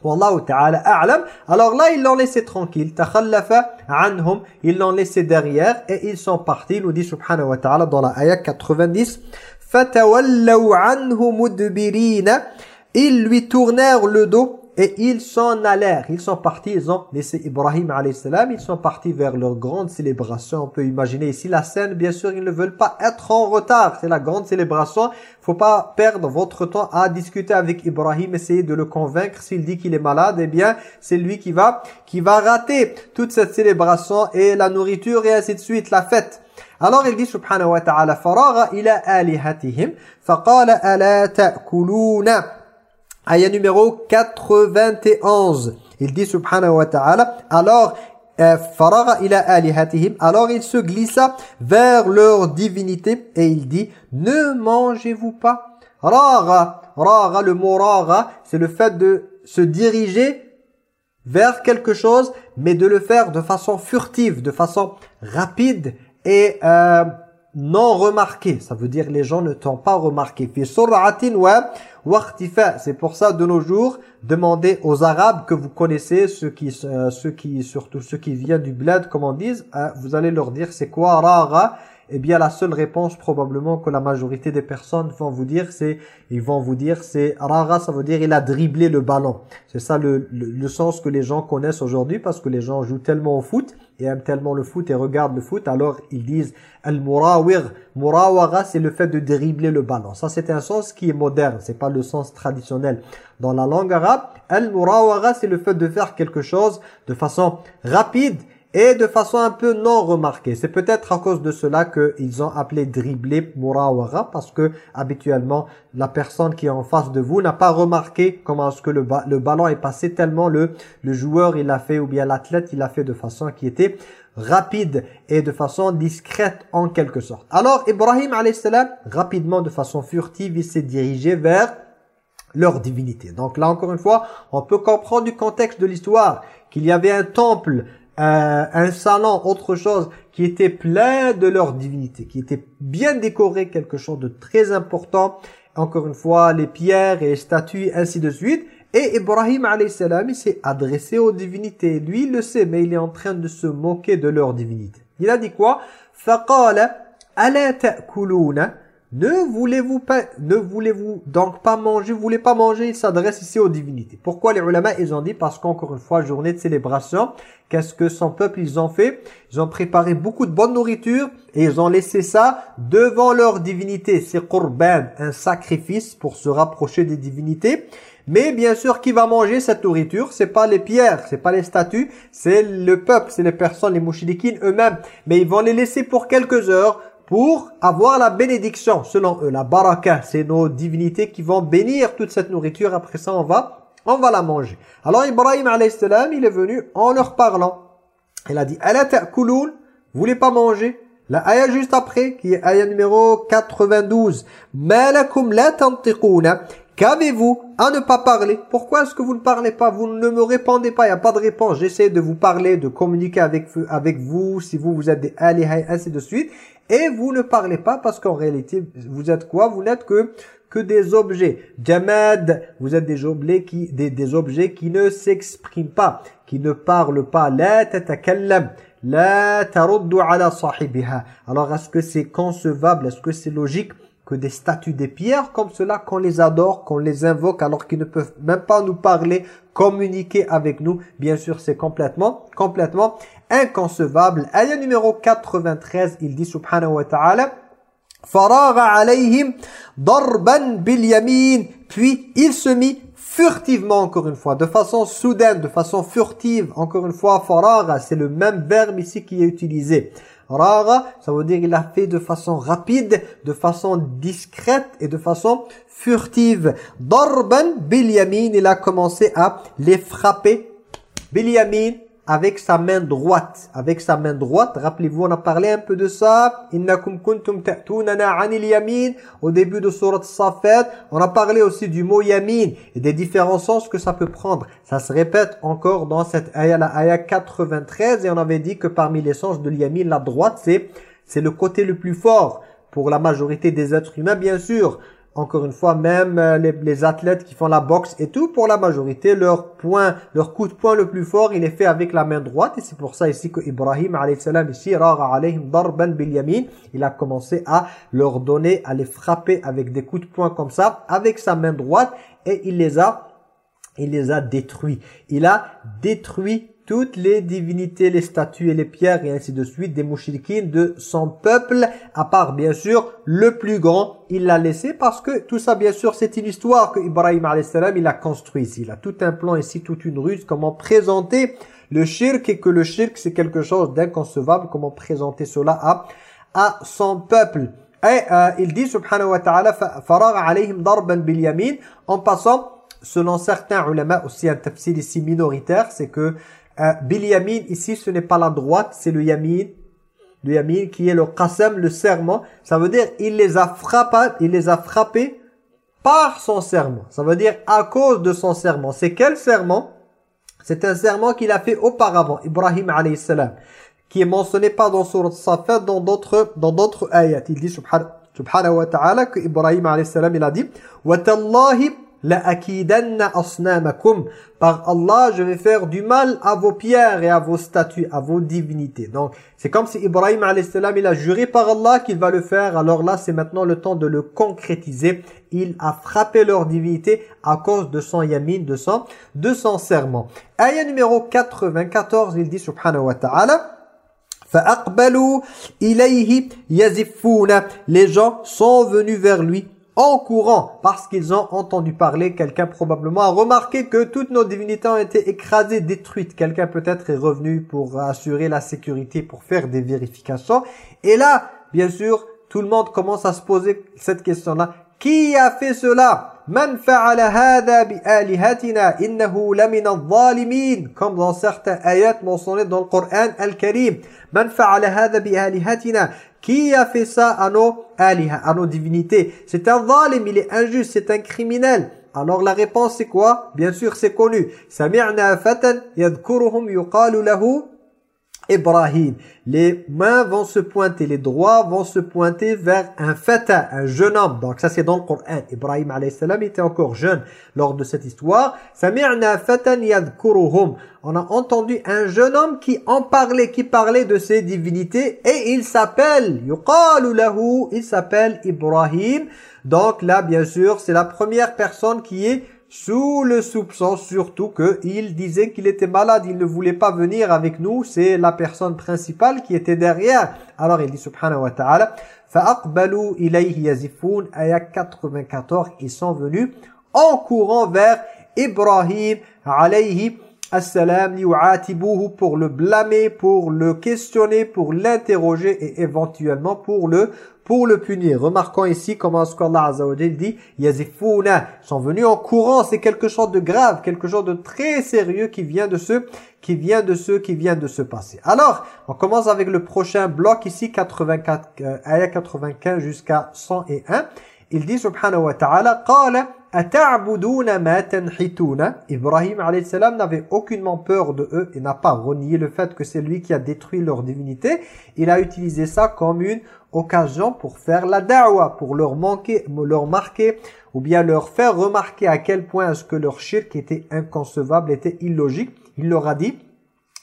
Wallahu ta'ala a'lam. Alors là, ils l'ont laissé tranquille. Takhallafa anhum. Ils l'ont laissé derrière et ils sont partis. Il nous dit subhanahu wa ta'ala dans la ayah 90. Fatawallaw anhu mudbirina. Ils lui tournèrent le dos et ils s'en allèrent. Ils sont partis, ils ont laissé Ibrahim salam, ils sont partis vers leur grande célébration. On peut imaginer ici la scène, bien sûr, ils ne veulent pas être en retard. C'est la grande célébration. faut pas perdre votre temps à discuter avec Ibrahim, essayer de le convaincre. S'il dit qu'il est malade, eh bien, c'est lui qui va, qui va rater toute cette célébration et la nourriture et ainsi de suite, la fête. Alors il dit subhanahu wa ta'ala, فَرَاغَ إِلَى آلِهَتِهِمْ فَقَالَ أَلَا تَأْكُلُونَ Ayah numéro 91. Il dit subhanahu wa ta'ala, alors euh, alors il se glissa vers leur divinité et il dit ne mangez-vous pas? Raga raga le mot raga c'est le fait de se diriger vers quelque chose mais de le faire de façon furtive de façon rapide et euh, non remarqué. Ça veut dire les gens ne t'ont pas remarqué. C'est pour ça de nos jours, demandez aux Arabes que vous connaissez, ceux qui, euh, ceux qui surtout ceux qui viennent du bled, comme on dit, euh, vous allez leur dire c'est quoi rara eh bien la seule réponse probablement que la majorité des personnes vont vous dire, c'est ils vont vous dire c'est rara, ça veut dire il a dribblé le ballon. C'est ça le, le, sens que les gens connaissent aujourd'hui parce que les gens jouent tellement au foot et aiment tellement le foot et regardent le foot, alors ils disent al-murawir. Murawara, c'est le fait de dribbler le ballon. Ça, c'est un sens qui est moderne, c'est pas le sens traditionnel. Dans la langue arabe, al-murawara, c'est le fait de faire quelque chose de façon rapide et de façon un peu non remarquée. C'est peut-être à cause de cela qu'ils ont appelé dribbler murawara parce que habituellement la personne qui est en face de vous n'a pas remarqué comment est-ce que le, ballon est passé tellement le, joueur il l'a fait ou bien l'athlète il l'a fait de façon qui était rapide et de façon discrète en quelque sorte. Alors Ibrahim salam rapidement de façon furtive il s'est dirigé vers leur divinité. Donc là encore une fois on peut comprendre du contexte de l'histoire qu'il y avait un temple euh, un salon, autre chose, qui était plein de leur divinité, qui était bien décoré, quelque chose de très important. Encore une fois, les pierres et les statues, ainsi de suite. Et Ibrahim salam, il s'est adressé aux divinités. Lui, il le sait, mais il est en train de se moquer de leur divinité. Il a dit quoi فَقَالَ أَلَا تَأْكُلُونَ Ne voulez-vous pas, ne voulez-vous donc pas manger, vous voulez pas manger Il s'adresse ici aux divinités. Pourquoi les ulama ils ont dit Parce qu'encore une fois, journée de célébration, qu'est-ce que son peuple ils ont fait? Ils ont préparé beaucoup de bonne nourriture et ils ont laissé ça devant leur divinité. C'est qurban, un sacrifice pour se rapprocher des divinités. Mais bien sûr, qui va manger cette nourriture? C'est pas les pierres, c'est pas les statues, c'est le peuple, c'est les personnes, les mouchidikines eux-mêmes. Mais ils vont les laisser pour quelques heures pour avoir la bénédiction. Selon eux, la baraka, c'est nos divinités qui vont bénir toute cette nourriture. Après ça, on va, on va la manger. Alors Ibrahim salam, il est venu en leur parlant. Il a dit, « Ala ta'kulun » Vous voulez pas manger? La ayah juste après, qui est ayah numéro 92. « Malakum la tantiquna » Qu'avez-vous à ne pas parler? Pourquoi est-ce que vous ne parlez pas? Vous ne me répondez pas, il n'y a pas de réponse. J'essaie de vous parler, de communiquer avec, avec vous, si vous, vous êtes des alihai, ainsi de suite. Et vous ne parlez pas parce qu'en réalité, vous êtes quoi? Vous n'êtes que que des objets. Jamad, vous êtes des objets qui, des, des objets qui ne s'expriment pas, qui ne parlent pas. La tatakallam. La ala. Alors, est-ce que c'est concevable? Est-ce que c'est logique? Que des statues des pierres comme cela, qu'on les adore, qu'on les invoque alors qu'ils ne peuvent même pas nous parler, communiquer avec nous. Bien sûr, c'est complètement, complètement inconcevable. Ayah numéro 93, il dit subhanahu wa ta'ala puis il se mit furtivement encore une fois, de façon soudaine, de façon furtive, encore une fois, c'est le même verbe ici qui est utilisé. Raga, ça veut dire il a fait de façon rapide, de façon discrète et de façon furtive. Darban bil il a commencé à les frapper. Bil avec sa main droite. Avec sa main droite, rappelez-vous, on a parlé un peu de ça. Innakum kuntum ta'tunana 'anil yamin au début de sourate. On a parlé aussi du mot yamin et des différents sens que ça peut prendre. Ça se répète encore dans cette ayah, la ayah 93 et on avait dit que parmi les sens de yamin, la droite, c'est c'est le côté le plus fort pour la majorité des êtres humains, bien sûr. Encore une fois, même euh, les, athlètes qui font la boxe et tout, pour la majorité, leur point, leur coup de poing le plus fort, il est fait avec la main droite. Et c'est pour ça ici que Ibrahim, salam, ici, il a commencé à leur donner, à les frapper avec des coups de poing comme ça, avec sa main droite, et il les a, il les a détruits. Il a détruit toutes les divinités, les statues et les pierres et ainsi de suite des mouchriquines de son peuple, à part bien sûr le plus grand, il l'a laissé parce que tout ça bien sûr c'est une histoire que Ibrahim salam il a construit ici. Il a tout un plan ici, toute une ruse, comment présenter le shirk et que le shirk c'est quelque chose d'inconcevable, comment présenter cela à, à son peuple. Et euh, il dit subhanahu wa ta'ala alayhim darban bil yamin en passant selon certains ulama aussi un tafsir ici minoritaire c'est que Euh, bil yamin, ici, ce n'est pas la droite, c'est le yamin. Le yamin qui est le qasam, le serment. Ça veut dire, il les a frappés, il les a frappés par son serment. Ça veut dire à cause de son serment. C'est quel serment? C'est un serment qu'il a fait auparavant, Ibrahim alayhi salam, qui est mentionné pas dans Surat Safat, dans d'autres dans d'autres ayats. Il dit subhanahu wa ta'ala que Ibrahim alayhi salam il a dit "Wa la akidanna asnamakum." Par Allah, je vais faire du mal à vos pierres et à vos statues, à vos divinités. Donc, c'est comme si Ibrahim alayhi salam il a juré par Allah qu'il va le faire. Alors là, c'est maintenant le temps de le concrétiser. Il a frappé leur divinité à cause de son yamin, de son, de son serment. Ayah numéro 94, il dit subhanahu wa ta'ala فَأَقْبَلُوا إِلَيْهِ يَزِفُّونَ Les gens sont venus vers lui en courant parce qu'ils ont entendu parler. Quelqu'un probablement a remarqué que toutes nos divinités ont été écrasées, détruites. Quelqu'un peut-être est revenu pour assurer la sécurité, pour faire des vérifications. Et là, bien sûr, tout le monde commence à se poser cette question-là. Qui a fait cela? Man innahu lamina adh-dhalimin comme dans certains ayats mentionnés dans le Coran al-Karim. Man qui a fait ça à nos aliha, à nos divinités C'est un zalim, il est injuste, c'est un criminel. Alors la réponse c'est quoi Bien sûr c'est connu. Sami'na fatan yadhkuruhum yuqalu lahu Ibrahim. Les mains vont se pointer, les droits vont se pointer vers un fata, un jeune homme. Donc ça c'est dans le Coran. Ibrahim salam était encore jeune lors de cette histoire. Sami'na fatan yadhkuruhum. On a entendu un jeune homme qui en parlait, qui parlait de ses divinités et il s'appelle il s'appelle Ibrahim. Donc là bien sûr, c'est la première personne qui est sous le soupçon surtout qu'il disait qu'il était malade, il ne voulait pas venir avec nous, c'est la personne principale qui était derrière. Alors il dit subhanahu wa ta'ala, فَأَقْبَلُوا إِلَيْهِ يَزِفُونَ Ayat 94, ils sont venus en courant vers Ibrahim alayhi assalam li'u'atibuhu pour le blâmer, pour le questionner, pour l'interroger et éventuellement pour le pour le punir. Remarquons ici comment ce qu'Allah Azza wa dit yazifuna sont venus en courant, c'est quelque chose de grave, quelque chose de très sérieux qui vient de ce qui vient de ce qui vient de se passer. Alors, on commence avec le prochain bloc ici 84 euh, ayat 95 jusqu'à 101. Il dit subhanahu wa ta'ala qala ata'buduna ma tanhituna? Ibrahim alayhi salam n'avait aucunement peur de eux et n'a pas renié le fait que c'est lui qui a détruit leur divinité. Il a utilisé ça comme une occasion pour faire la da'wa, pour leur, manquer, leur marquer ou bien leur faire remarquer à quel point est-ce que leur shirk était inconcevable, était illogique. Il leur a dit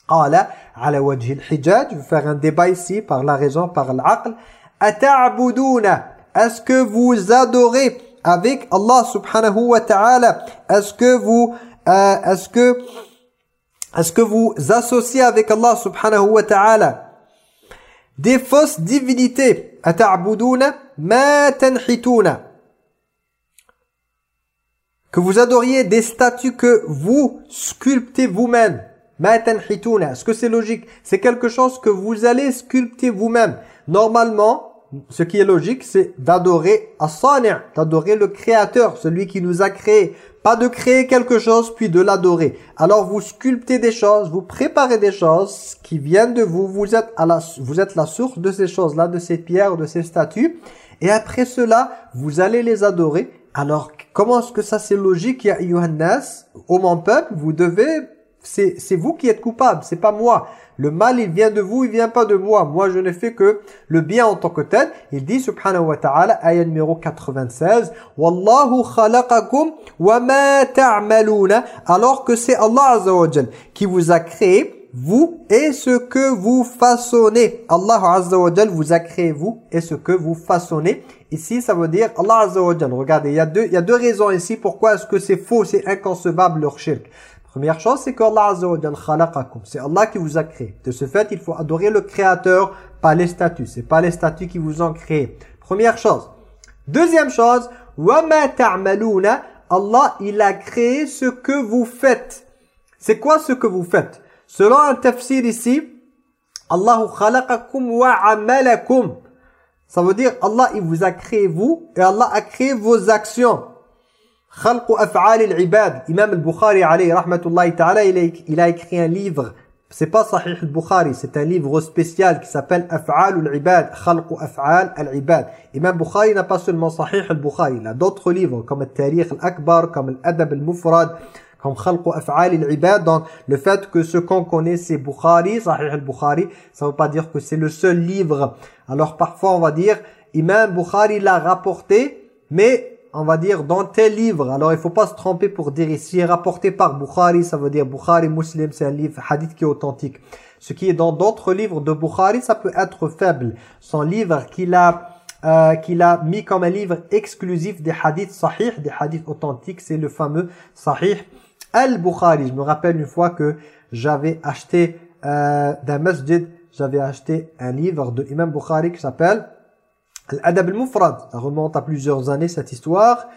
ala je vais faire un débat ici par la raison, par l'aql. Ata'buduna Est-ce que vous adorez avec Allah subhanahu wa ta'ala? Est-ce que vous euh, est-ce que est-ce que vous associez avec Allah subhanahu wa ta'ala? Des fausses divinités. Que vous adoriez des statues que vous sculptez vous-même. Ma. Est-ce que c'est logique? C'est quelque chose que vous allez sculpter vous-même. Normalement, ce qui est logique, c'est d'adorer As-Sani', d'adorer le Créateur, celui qui nous a créé. De créer quelque chose puis de l'adorer. Alors vous sculptez des choses, vous préparez des choses qui viennent de vous. Vous êtes, à la, vous êtes la source de ces choses-là, de ces pierres, de ces statues. Et après cela, vous allez les adorer. Alors comment est-ce que ça c'est logique, ya Yohannas, ô mon peuple, vous devez... C'est vous qui êtes coupable, c'est pas moi. Le mal, il vient de vous, il vient pas de moi. Moi, je ne fais que le bien en tant que tel. Il dit, subhanahu wa ta'ala, ayat numéro 96, « Wallahu khalaqakum wa ma ta'maluna » alors que c'est Allah Azza qui vous a créé, vous et ce que vous façonnez. Allah Azza vous a créé vous et ce que vous façonnez. Ici, ça veut dire Allah Azza Regardez, il y, a deux, il y a deux raisons ici pourquoi est-ce que c'est faux, c'est inconcevable leur shirk. Première chose, c'est qu'Allah Azza wa C'est Allah qui vous a créé. De ce fait, il faut adorer le Créateur, pas les statues. C'est pas les statues qui vous ont créé. Première chose. Deuxième chose, وَمَا تَعْمَلُونَ Allah, il a créé ce que vous faites. C'est quoi ce que vous faites Selon un tafsir ici, Allahu khalaqakum wa amalakum. Ça veut dire Allah, il vous a créé vous et Allah a créé vos actions. Khalqu af'al al-ibad. Imam al-Bukhari alayhi rahmatullahi ta'ala, il, a écrit un livre. C'est pas Sahih al-Bukhari, c'est un livre spécial qui s'appelle Af'al al-ibad. Khalqu af'al al-ibad. Imam Bukhari n'a pas seulement Sahih al-Bukhari, il a d'autres livres comme Al-Tarikh al-Akbar, comme Al-Adab al-Mufrad, comme Khalqu af'al al-ibad. Donc le fait que ce qu'on connaît c'est Bukhari, Sahih al-Bukhari, ça veut pas dire que c'est le seul livre. Alors parfois on va dire Imam Bukhari l'a rapporté, mais on va dire, dans tel livre. Alors, il faut pas se tromper pour dire ici, rapporté par Bukhari, ça veut dire Bukhari Muslim, c'est un livre hadith qui est authentique. Ce qui est dans d'autres livres de Bukhari, ça peut être faible. Son livre qu'il a, euh, qu'il a mis comme un livre exclusif des hadiths sahih, des hadiths authentiques, c'est le fameux Sahih al-Bukhari. Je me rappelle une fois que j'avais acheté euh, d'un masjid, j'avais acheté un livre de Imam Bukhari qui s'appelle L'adab al-mufrad, ça remonte à plusieurs années cette histoire,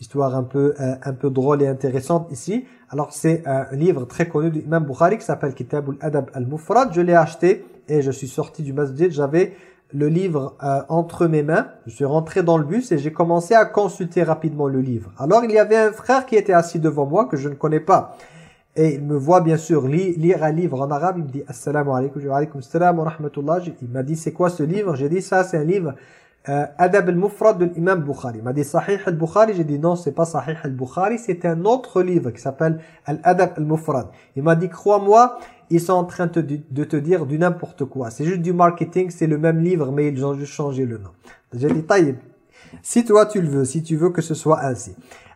histoire un peu euh, un peu drôle et intéressante ici. Alors c'est un livre très connu d'Imam Bukhari qui s'appelle Kitab al-Adab al-Mufrad. Je l'ai acheté et je suis sorti du masjid, j'avais le livre euh, entre mes mains. Je suis rentré dans le bus et j'ai commencé à consulter rapidement le livre. Alors il y avait un frère qui était assis devant moi que je ne connais pas. Et il me voit bien sûr lire un livre en arabe. Il me dit Assalamu alaikum alaikum wa rahmatullah. Il m'a dit c'est quoi ce livre? J'ai dit ça c'est un livre euh, Adab al-Mufrad de l'imam Bukhari. Il m'a dit Sahih al-Bukhari. J'ai dit non, c'est pas Sahih al-Bukhari. C'est un autre livre qui s'appelle Al-Adab al-Mufrad. Il m'a dit, crois-moi, ils sont en train de te dire du n'importe quoi. C'est juste du marketing, c'est le même livre, mais ils ont juste changé le nom. J'ai dit, taïb. Si toi tu le veux, si tu veux que ce soit ainsi.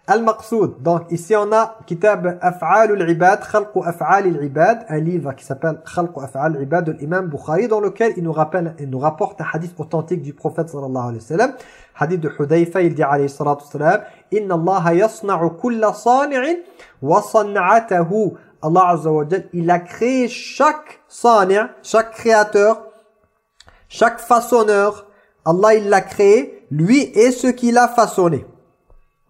Al-Maqsoud. Donc ici on a Kitab Af'al al-Ibad, Khalq Af'al al-Ibad, un livre qui s'appelle Khalq Af'al al-Ibad de l'imam Bukhari dans lequel il nous rappelle il nous rapporte un hadith authentique du prophète sallallahu alayhi wa sallam. Hadith de Hudayfa, il dit alayhi salatu salam "Inna Allah yasna'u kulla sani'in wa san'atahu." Allah azza wa il a créé chaque sani', chaque créateur, chaque façonneur, Allah il l'a créé, lui et ce qu'il a façonné.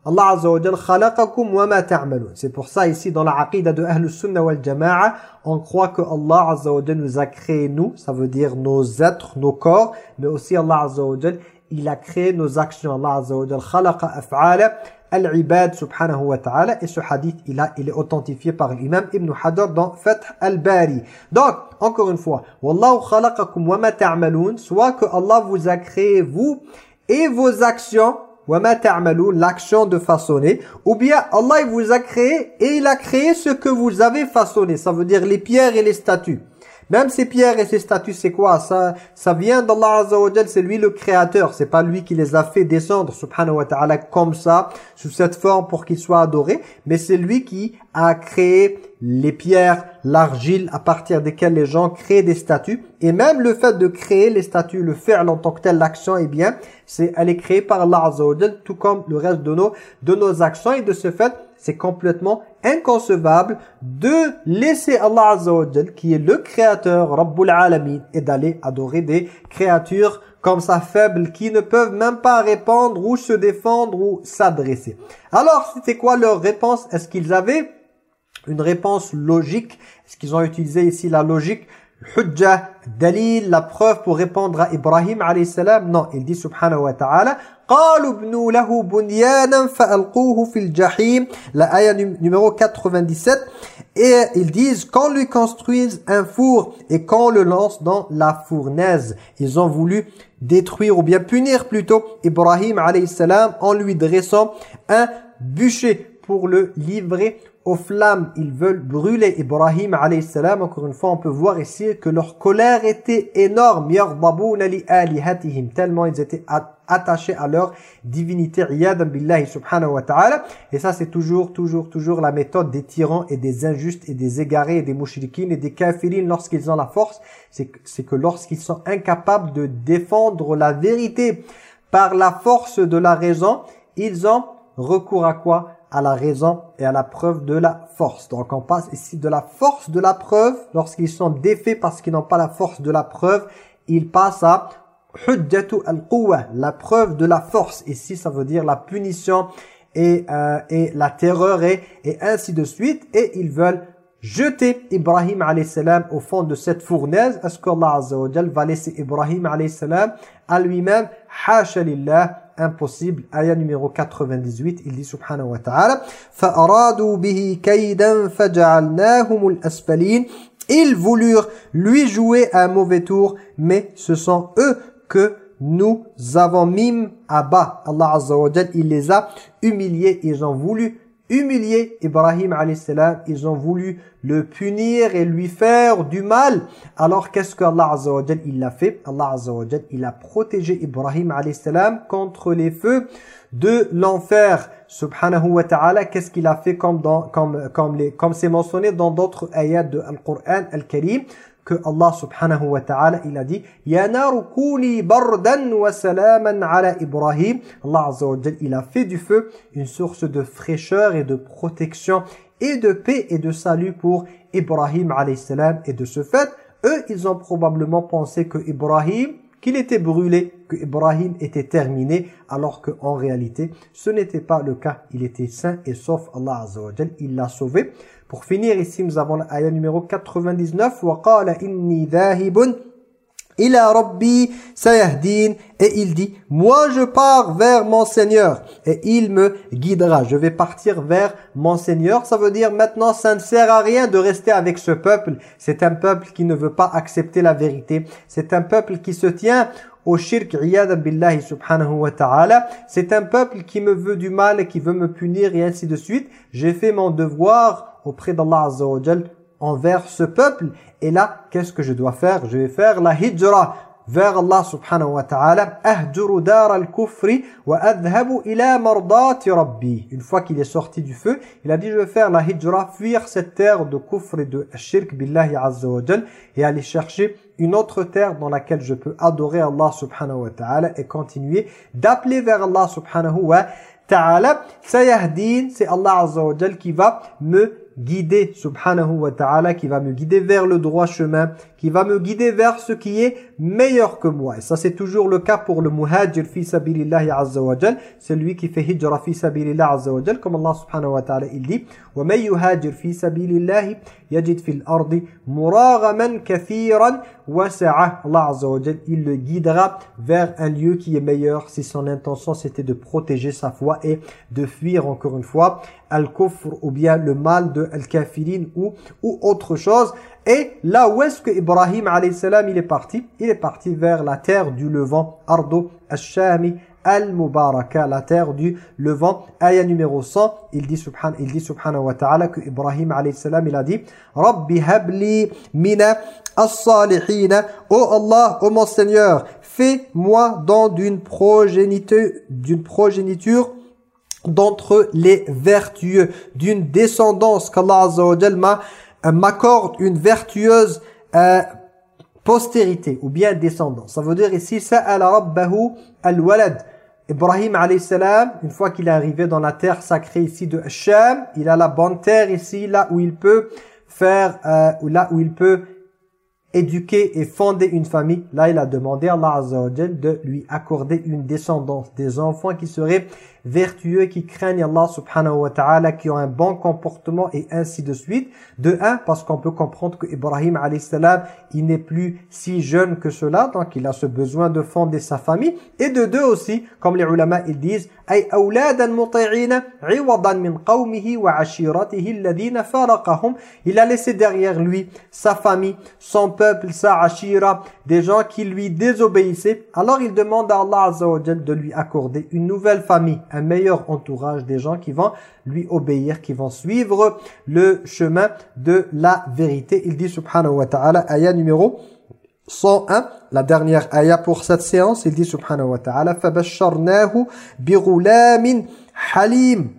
Allah Azza wa Jal khalaqakum wa ma ta'malun. C'est pour ça ici dans la aqidah de Ahlus Sunnah wal Jama'a, on croit que Allah Azza wa Jal nous a créé nous, ça veut dire nos êtres, nos corps, mais aussi Allah Azza wa Jal, il a créé nos actions. Allah Azza wa Jal khalaqa af'ala al-ibad subhanahu wa ta'ala et ce hadith il, a, il est authentifié par l'imam Ibn Hajar dans Fath al-Bari. Donc, encore une fois, Wallahu khalaqakum wa ma ta'malun, soit que Allah vous a créé vous et vos actions l'action de façonner. Ou bien Allah vous a créé et il a créé ce que vous avez façonné. Ça veut dire les pierres et les statues même ces pierres et ces statues, c'est quoi? Ça ça vient d'Allah Azza wa c'est lui le créateur. C'est pas lui qui les a fait descendre, subhanahu wa ta'ala, comme ça, sous cette forme pour qu'ils soient adorés. Mais c'est lui qui a créé les pierres, l'argile, à partir desquelles les gens créent des statues. Et même le fait de créer les statues, le faire en tant que tel, l'action, eh bien, c'est elle est créée par Allah Azza tout comme le reste de nos, de nos actions. Et de ce fait, c'est complètement inconcevable de laisser Allah Azza wa qui est le créateur, Rabbul Alamin, et d'aller adorer des créatures comme ça faibles qui ne peuvent même pas répondre ou se défendre ou s'adresser. Alors, c'était quoi leur réponse? Est-ce qu'ils avaient une réponse logique? Est-ce qu'ils ont utilisé ici la logique? Hujja, dalil, la preuve pour répondre à Ibrahim alayhi salam? Non, il dit subhanahu wa ta'ala قالوا ابنوا له بنيانا فألقوه في الجحيم la ayah numéro 97 et ils disent qu'on lui construise un four et qu'on le lance dans la fournaise ils ont voulu détruire ou bien punir plutôt Ibrahim alayhi salam en lui dressant un bûcher pour le livrer aux flammes, ils veulent brûler Ibrahim alayhi salam. Encore une fois, on peut voir ici que leur colère était énorme. Tellement ils étaient attachés à leur divinité. billahi subhanahu wa ta'ala. Et ça, c'est toujours, toujours, toujours la méthode des tyrans et des injustes et des égarés et des mouchriquines et des kafirines lorsqu'ils ont la force. C'est que lorsqu'ils sont incapables de défendre la vérité par la force de la raison, ils ont recours à quoi? À la raison et à la preuve de la force. Donc on passe ici de la force de la preuve, lorsqu'ils sont défaits parce qu'ils n'ont pas la force de la preuve, ils passent à la preuve de la force. Ici ça veut dire la punition et, euh, et la terreur et, et ainsi de suite. Et ils veulent jeter Ibrahim salam au fond de cette fournaise. Est-ce qu'Allah va laisser Ibrahim salam à lui-même? impossible. Ayah numéro 98, il dit subhanahu wa ta'ala فَأَرَادُوا بِهِ كَيْدًا فَجَعَلْنَاهُمُ الْأَسْفَلِينَ Ils voulurent lui jouer un mauvais tour, mais ce sont eux que nous avons mis à bas. Allah Azza wa il les a humiliés, ils ont voulu humilier Ibrahim salam, ils ont voulu le punir et lui faire du mal. Alors qu'est-ce que Allah Azza il a fait? Allah Azza il a protégé Ibrahim salam contre les feux de l'enfer. Subhanahu wa ta'ala, qu'est-ce qu'il a fait comme dans comme comme les comme c'est mentionné dans d'autres ayats de Al-Qur'an Al-Karim? Que Allah subhanahu wa ta'ala il a dit ya naru kuni bardan wa salaman ala Ibrahim Allah azza wa il a fait du feu une source de fraîcheur et de protection et de paix et de salut pour Ibrahim alayhi salam et de ce fait eux ils ont probablement pensé que Ibrahim qu'il était brûlé, que Ibrahim était terminé, alors qu'en réalité, ce n'était pas le cas. Il était sain et sauf Allah Azza wa Il l'a sauvé. Pour finir, ici, nous avons l'ayah numéro 99. وَقَالَ إِنِّي ذَاهِبٌ ila rabbi sayahdin et il dit moi je pars vers mon Seigneur et il me guidera je vais partir vers mon Seigneur ça veut dire maintenant ça ne sert à rien de rester avec ce peuple c'est un peuple qui ne veut pas accepter la vérité c'est un peuple qui se tient au shirk billahi subhanahu wa ta'ala. C'est un peuple qui me veut du mal et qui veut me punir et ainsi de suite. J'ai fait mon devoir auprès d'Allah Azza envers ce peuple. Et là, qu'est-ce que je dois faire? Je vais faire la hijra vers Allah subhanahu wa ta'ala. Ahjuru dar al-kufri wa adhhabu ila mardati rabbi. Une fois qu'il est sorti du feu il a dit je vais faire la hijra fuir cette terre de kufr et de shirk billahi azza wa et aller chercher une autre terre dans laquelle je peux adorer Allah subhanahu wa ta'ala et continuer d'appeler vers Allah subhanahu wa ta'ala. Sayahdin c'est Allah azza wa qui va me guider, subhanahu wa ta'ala, qui va me guider vers le droit chemin, qui va me guider vers ce qui est meilleur que moi. Et ça, c'est toujours le cas pour le muhajir fi sabilillahi azza wa jal, celui qui fait hijra fi sabilillah azza wa jal, comme Allah subhanahu wa ta'ala, il dit, وَمَنْ يُهَاجِرْ فِي سَبِيلِ اللَّهِ يَجِدْ فِي الْأَرْضِ مُرَاغَمًا كَثِيرًا وَسَعَةً Allah azza wa jal, il le guidera vers un lieu qui est meilleur si son intention c'était de protéger sa foi et de fuir encore une fois al-kufr ou bien le mal de al-kafirin ou, ou autre chose. et là où est-ce que Ibrahim salam il est parti? Il est parti vers la terre du Levant, Ardo al-Shami al-Mubaraka, la terre du Levant. Ayah numéro 100, il dit, subhan, il dit subhanahu wa ta'ala que Ibrahim salam il a dit Rabbi habli mina as-salihina, oh Allah, oh mon Seigneur, fais-moi dans d'une progéniture, d'une progéniture d'entre les vertueux, d'une descendance qu'Allah m'accorde une vertueuse euh, postérité ou bien descendance. Ça veut dire ici sa'ala rabbahu al-walad. Ibrahim salam, une fois qu'il est arrivé dans la terre sacrée ici de Sham, il a la bonne terre ici là où il peut faire euh, là où il peut éduquer et fonder une famille. Là, il a demandé à Allah Azza de lui accorder une descendance, des enfants qui seraient vertueux, qui craignent Allah subhanahu wa ta'ala, qui ont un bon comportement et ainsi de suite. De un, parce qu'on peut comprendre que Ibrahim salam, il n'est plus si jeune que cela, donc il a ce besoin de fonder sa famille. Et de deux aussi, comme les ulama ils disent. Il a laissé derrière lui sa famille, son peuple, sa ashira, des gens qui lui désobéissaient. Alors il demande à Allah Azza de lui accorder une nouvelle famille un meilleur entourage des gens qui vont lui obéir, qui vont suivre le chemin de la vérité. Il dit subhanahu wa ta'ala, ayah numéro 101, la dernière ayah pour cette séance, il dit subhanahu wa ta'ala, فَبَشَّرْنَاهُ بِغُلَامٍ halim.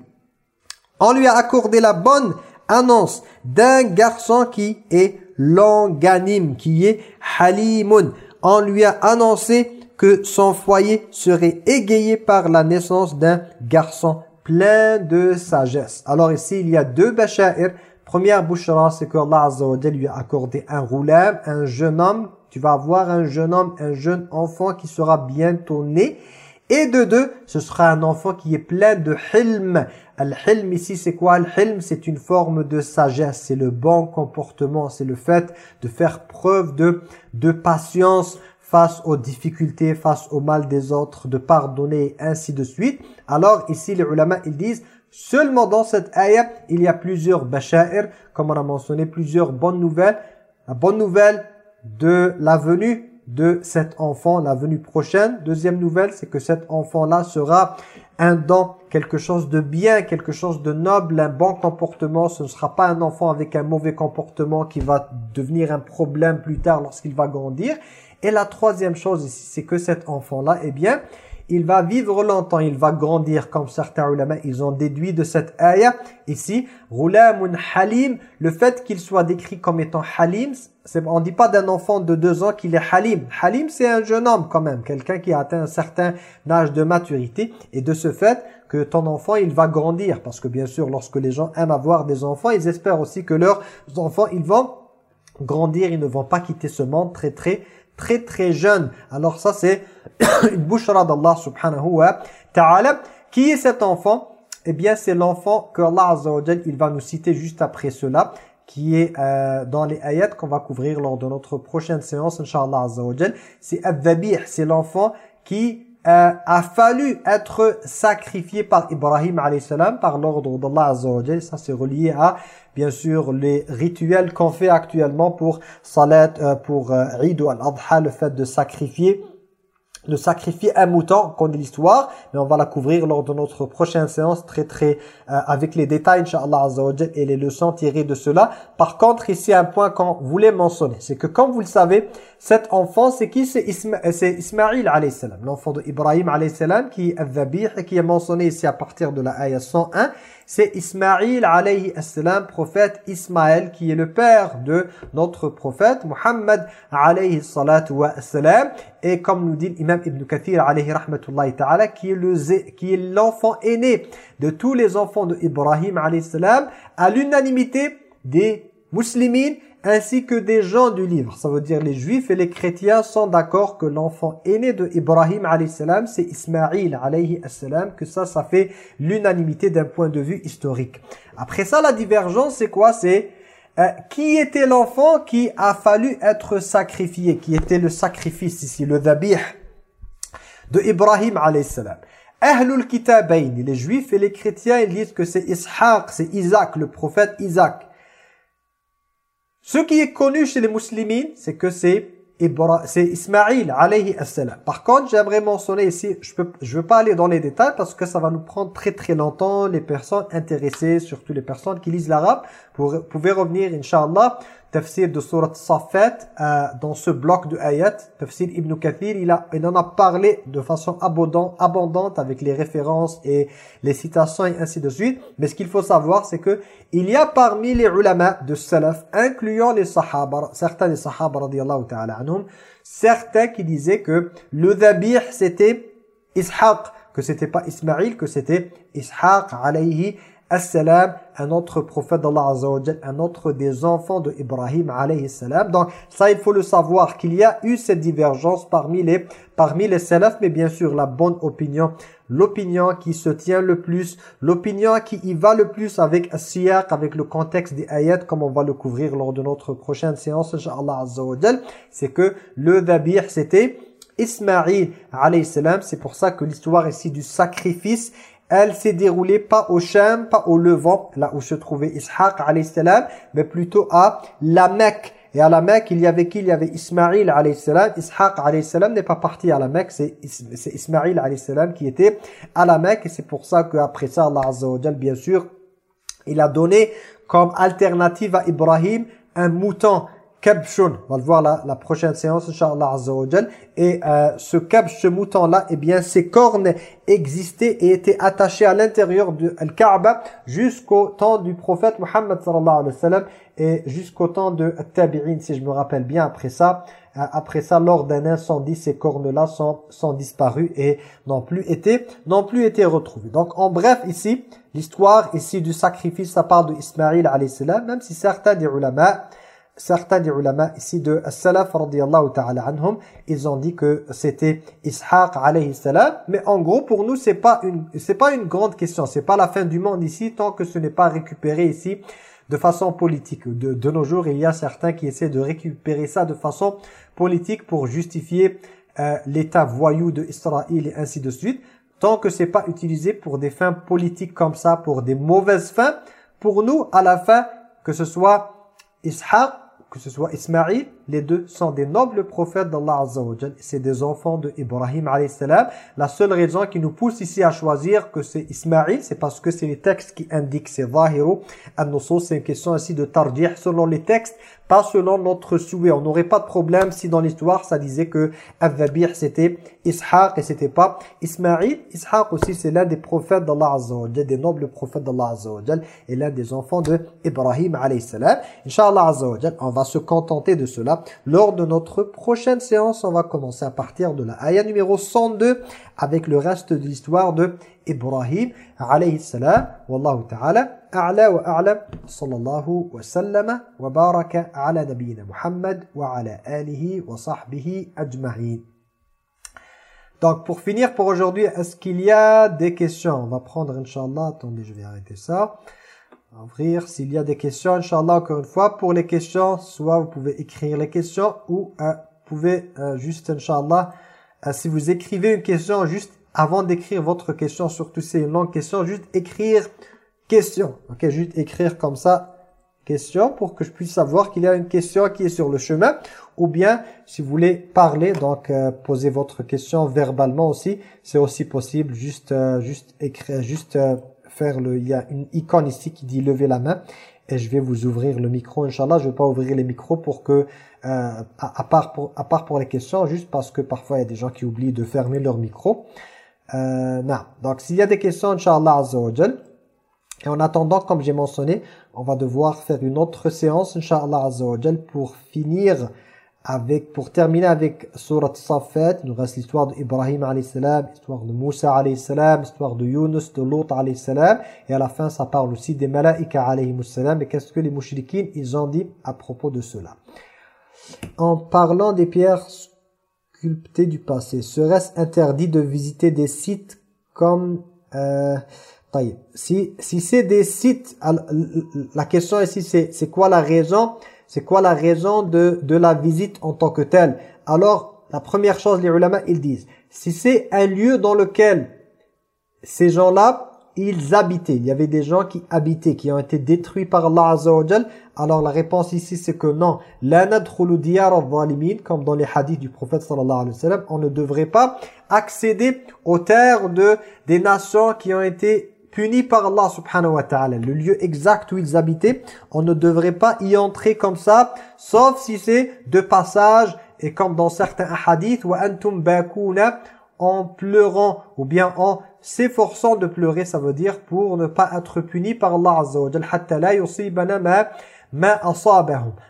On lui a accordé la bonne annonce d'un garçon qui est longanime, qui est halimun. On lui a annoncé que son foyer serait égayé par la naissance d'un garçon plein de sagesse. Alors ici, il y a deux basha'ir. Première bouchara, c'est que Allah lui a accordé un roulam, un jeune homme. Tu vas avoir un jeune homme, un jeune enfant qui sera bientôt né. Et de deux, ce sera un enfant qui est plein de hilm. Al-hilm ici, c'est quoi? Al-hilm, c'est une forme de sagesse, c'est le bon comportement, c'est le fait de faire preuve de, de patience, face aux difficultés, face au mal des autres, de pardonner, ainsi de suite. Alors ici, les ulama, ils disent, seulement dans cette ayah, il y a plusieurs basha'ir, comme on a mentionné, plusieurs bonnes nouvelles. La bonne nouvelle de la venue de cet enfant, la venue prochaine. Deuxième nouvelle, c'est que cet enfant-là sera un don, quelque chose de bien, quelque chose de noble, un bon comportement. Ce ne sera pas un enfant avec un mauvais comportement qui va devenir un problème plus tard lorsqu'il va grandir. Et la troisième chose ici, c'est que cet enfant-là, eh bien, il va vivre longtemps, il va grandir, comme certains ulama, ils ont déduit de cette ayah. Ici, Ghulamun Halim, le fait qu'il soit décrit comme étant Halim, on ne dit pas d'un enfant de deux ans qu'il est Halim. Halim, c'est un jeune homme quand même, quelqu'un qui a atteint un certain âge de maturité. Et de ce fait, que ton enfant, il va grandir. Parce que bien sûr, lorsque les gens aiment avoir des enfants, ils espèrent aussi que leurs enfants, ils vont grandir, ils ne vont pas quitter ce monde très très très très jeune. Alors ça c'est [coughs] une bouchara d'Allah subhanahu wa ta'ala. Qui est cet enfant? Eh bien c'est l'enfant que Allah azza wa il va nous citer juste après cela qui est euh, dans les ayats qu'on va couvrir lors de notre prochaine séance, Inch'Allah Azza wa C'est Ad-Dhabih, c'est l'enfant qui euh, a fallu être sacrifié par Ibrahim salam par l'ordre d'Allah Azza Ça c'est relié à bien sûr les rituels qu'on fait actuellement pour Salat, euh, pour euh, Al-Adha, le fait de sacrifier de sacrifier un mouton, qu'on dit l'histoire, mais on va la couvrir lors de notre prochaine séance très très euh, avec les détails inshallah et les leçons tirées de cela. Par contre, ici un point qu'on voulait mentionner, c'est que comme vous le savez, cet enfant c'est qui? C'est Isma Ismaïl alayhi l'enfant de Ibrahim alayhi qui est et qui est mentionné ici à partir de la ayah 101 c'est Ismaïl alayhi salam, prophète Ismaël, qui est le père de notre prophète Muhammad alayhi salatu wa salam. Et comme nous dit l'imam Ibn Kathir alayhi rahmatullahi ta'ala, qui est l'enfant aîné de tous les enfants de Ibrahim alayhi salam, à l'unanimité des musulmans ainsi que des gens du livre. Ça veut dire les juifs et les chrétiens sont d'accord que l'enfant aîné de Ibrahim salam c'est Ismaïl salam, que ça, ça fait l'unanimité d'un point de vue historique. Après ça, la divergence, c'est quoi? C'est euh, qui était l'enfant qui a fallu être sacrifié Qui était le sacrifice ici, le dhabih de Ibrahim salam? Ahlul Kitabayn, les juifs et les chrétiens, ils disent que c'est Ishaq, c'est Isaac, le prophète Isaac. Ce qui est connu chez les musulmans, c'est que c'est c'est Ismaïl alayhi salam. Par contre, j'aimerais mentionner ici, je ne je veux pas aller dans les détails parce que ça va nous prendre très très longtemps. Les personnes intéressées, surtout les personnes qui lisent l'arabe, vous pouvez revenir, inshallah, tafsir de surat Safat, euh, dans ce bloc de ayat, tafsir Ibn Kathir, il, a, il en a parlé de façon abondante, abondante avec les références et les citations et ainsi de suite. Mais ce qu'il faut savoir, c'est que il y a parmi les ulama de salaf, incluant les sahaba, certains des sahaba radiallahu ta'ala anhum, certains qui disaient que le dhabih c'était Ishaq, que c'était pas Ismaïl, que c'était Ishaq alayhi salam un autre prophète d'Allah Azza un autre des enfants de Ibrahim alayhi salam. Donc ça il faut le savoir qu'il y a eu cette divergence parmi les parmi les salafs mais bien sûr la bonne opinion, l'opinion qui se tient le plus, l'opinion qui y va le plus avec siyaq, avec le contexte des ayats comme on va le couvrir lors de notre prochaine séance inshallah Azza c'est que le dhabih c'était Ismaïl alayhi salam, c'est pour ça que l'histoire ici du sacrifice elle s'est déroulée pas au Sham, pas au Levant, là où se trouvait Ishaq salam, mais plutôt à la Mecque. Et à la Mecque, il y avait qui? Il y avait Ismaïl salam. Ishaq n'est pas parti à la Mecque, c'est Ismaïl alayhi salam qui était à la Mecque. Et c'est pour ça qu'après ça, Allah Azza bien sûr, il a donné comme alternative à Ibrahim un mouton kabshun. On va le voir la, la prochaine séance, Inch'Allah Azza Et euh, ce kabsh, ce mouton-là, eh bien, ses cornes existaient et étaient attachées à l'intérieur de Al-Kaaba jusqu'au temps du prophète Muhammad sallallahu alayhi wa sallam et jusqu'au temps de Tabi'in, si je me rappelle bien, après ça. Euh, après ça, lors d'un incendie, ces cornes-là sont, sont disparues et n'ont plus été n'ont plus été retrouvées. Donc, en bref, ici, l'histoire ici du sacrifice, ça parle de Ismaïl alayhi même si certains des ulama certains des ulama ici de As-Salaf ta'ala anhum, ils ont dit que c'était Ishaq alayhi salam, mais en gros pour nous c'est pas une c'est pas une grande question, c'est pas la fin du monde ici tant que ce n'est pas récupéré ici de façon politique. De, de nos jours, il y a certains qui essaient de récupérer ça de façon politique pour justifier euh, l'état voyou de Israël et ainsi de suite. Tant que c'est pas utilisé pour des fins politiques comme ça, pour des mauvaises fins, pour nous, à la fin, que ce soit Ishaq, que ce soit Ismaïl, les deux sont des nobles prophètes d'Allah Azza C'est des enfants de Ibrahim salam. La seule raison qui nous pousse ici à choisir que c'est Ismaïl, c'est parce que c'est les textes qui indiquent, c'est Zahiru. C'est une question aussi de tarjih selon les textes pas selon notre souhait. On n'aurait pas de problème si dans l'histoire ça disait que Al-Dhabih c'était Ishaq et c'était pas Ismaïl. Ishaq aussi c'est l'un des prophètes d'Allah Azza des nobles prophètes d'Allah Azza et l'un des enfants de Ibrahim salam. Inch'Allah Azza on va se contenter de cela lors de notre prochaine séance. On va commencer à partir de la ayah numéro 102 avec le reste de l'histoire de Ibrahim alayhi salam. Wallahu ta'ala a'la wa a'la sallallahu wa sallama wa baraka ala Muhammad wa ala alihi wa sahbihi ajma'in. Donc pour finir pour aujourd'hui, est-ce qu'il y a des questions? On va prendre Inch'Allah, attendez je vais arrêter ça. Ouvrir s'il y a des questions Inch'Allah encore une fois. Pour les questions, soit vous pouvez écrire les questions ou euh, vous pouvez euh, juste Inch'Allah, euh, si vous écrivez une question juste avant d'écrire votre question, surtout c'est une longue question, juste écrire question. Ok, juste écrire comme ça, question, pour que je puisse savoir qu'il y a une question qui est sur le chemin. Ou bien, si vous voulez parler, donc euh, poser votre question verbalement aussi, c'est aussi possible. Juste, euh, juste écrire, juste euh, faire le. Il y a une icône ici qui dit lever la main. Et je vais vous ouvrir le micro, Inch'Allah. Je ne vais pas ouvrir les micros pour que, à, à, part pour, à part pour les questions, juste parce que parfois il y a des gens qui oublient de fermer leur micro. non. Donc s'il y a des questions, Inch'Allah Azza et en attendant, comme j'ai mentionné, on va devoir faire une autre séance, Inch'Allah Azza pour finir avec, pour terminer avec Surat Safat. Nous reste l'histoire d'Ibrahim salam, l'histoire de Moussa salam, l'histoire de Yunus, de Lot salam. Et à la fin, ça parle aussi des Malaika salam. Et qu'est-ce que les mouchriquins, ils ont dit à propos de cela. En parlant des pierres sculptées du passé, serait-ce interdit de visiter des sites comme... Euh, si, si c'est des sites, la question ici c'est quoi la raison C'est quoi la raison de, de la visite en tant que telle? Alors, la première chose, les ulama, ils disent, si c'est un lieu dans lequel ces gens-là, ils habitaient, il y avait des gens qui habitaient, qui ont été détruits par Allah Azza alors la réponse ici c'est que non, la comme dans les hadiths du prophète sallallahu alayhi wa sallam, on ne devrait pas accéder aux terres de des nations qui ont été punis par Allah subhanahu wa ta'ala. Le lieu exact où ils habitaient, on ne devrait pas y entrer comme ça, sauf si c'est de passage, et comme dans certains hadiths, wa antum en pleurant, ou bien en s'efforçant de pleurer, ça veut dire pour ne pas être puni par Allah azza wa.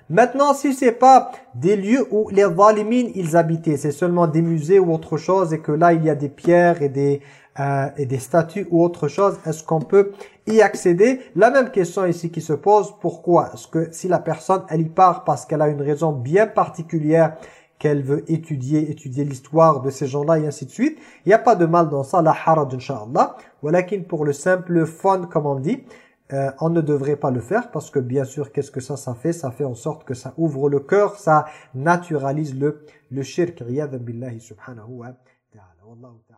Maintenant, si c'est pas des lieux où les zalimines ils habitaient, c'est seulement des musées ou autre chose, et que là il y a des pierres et des euh, et des statues ou autre chose, est-ce qu'on peut y accéder? La même question ici qui se pose, pourquoi? Est-ce que si la personne, elle y part parce qu'elle a une raison bien particulière qu'elle veut étudier, étudier l'histoire de ces gens-là et ainsi de suite, il n'y a pas de mal dans ça, la harad inshallah. Walakin pour le simple fun, comme on dit, euh, on ne devrait pas le faire parce que bien sûr, qu'est-ce que ça, ça fait? Ça fait en sorte que ça ouvre le cœur, ça naturalise le, le shirk. billahi subhanahu wa ta'ala.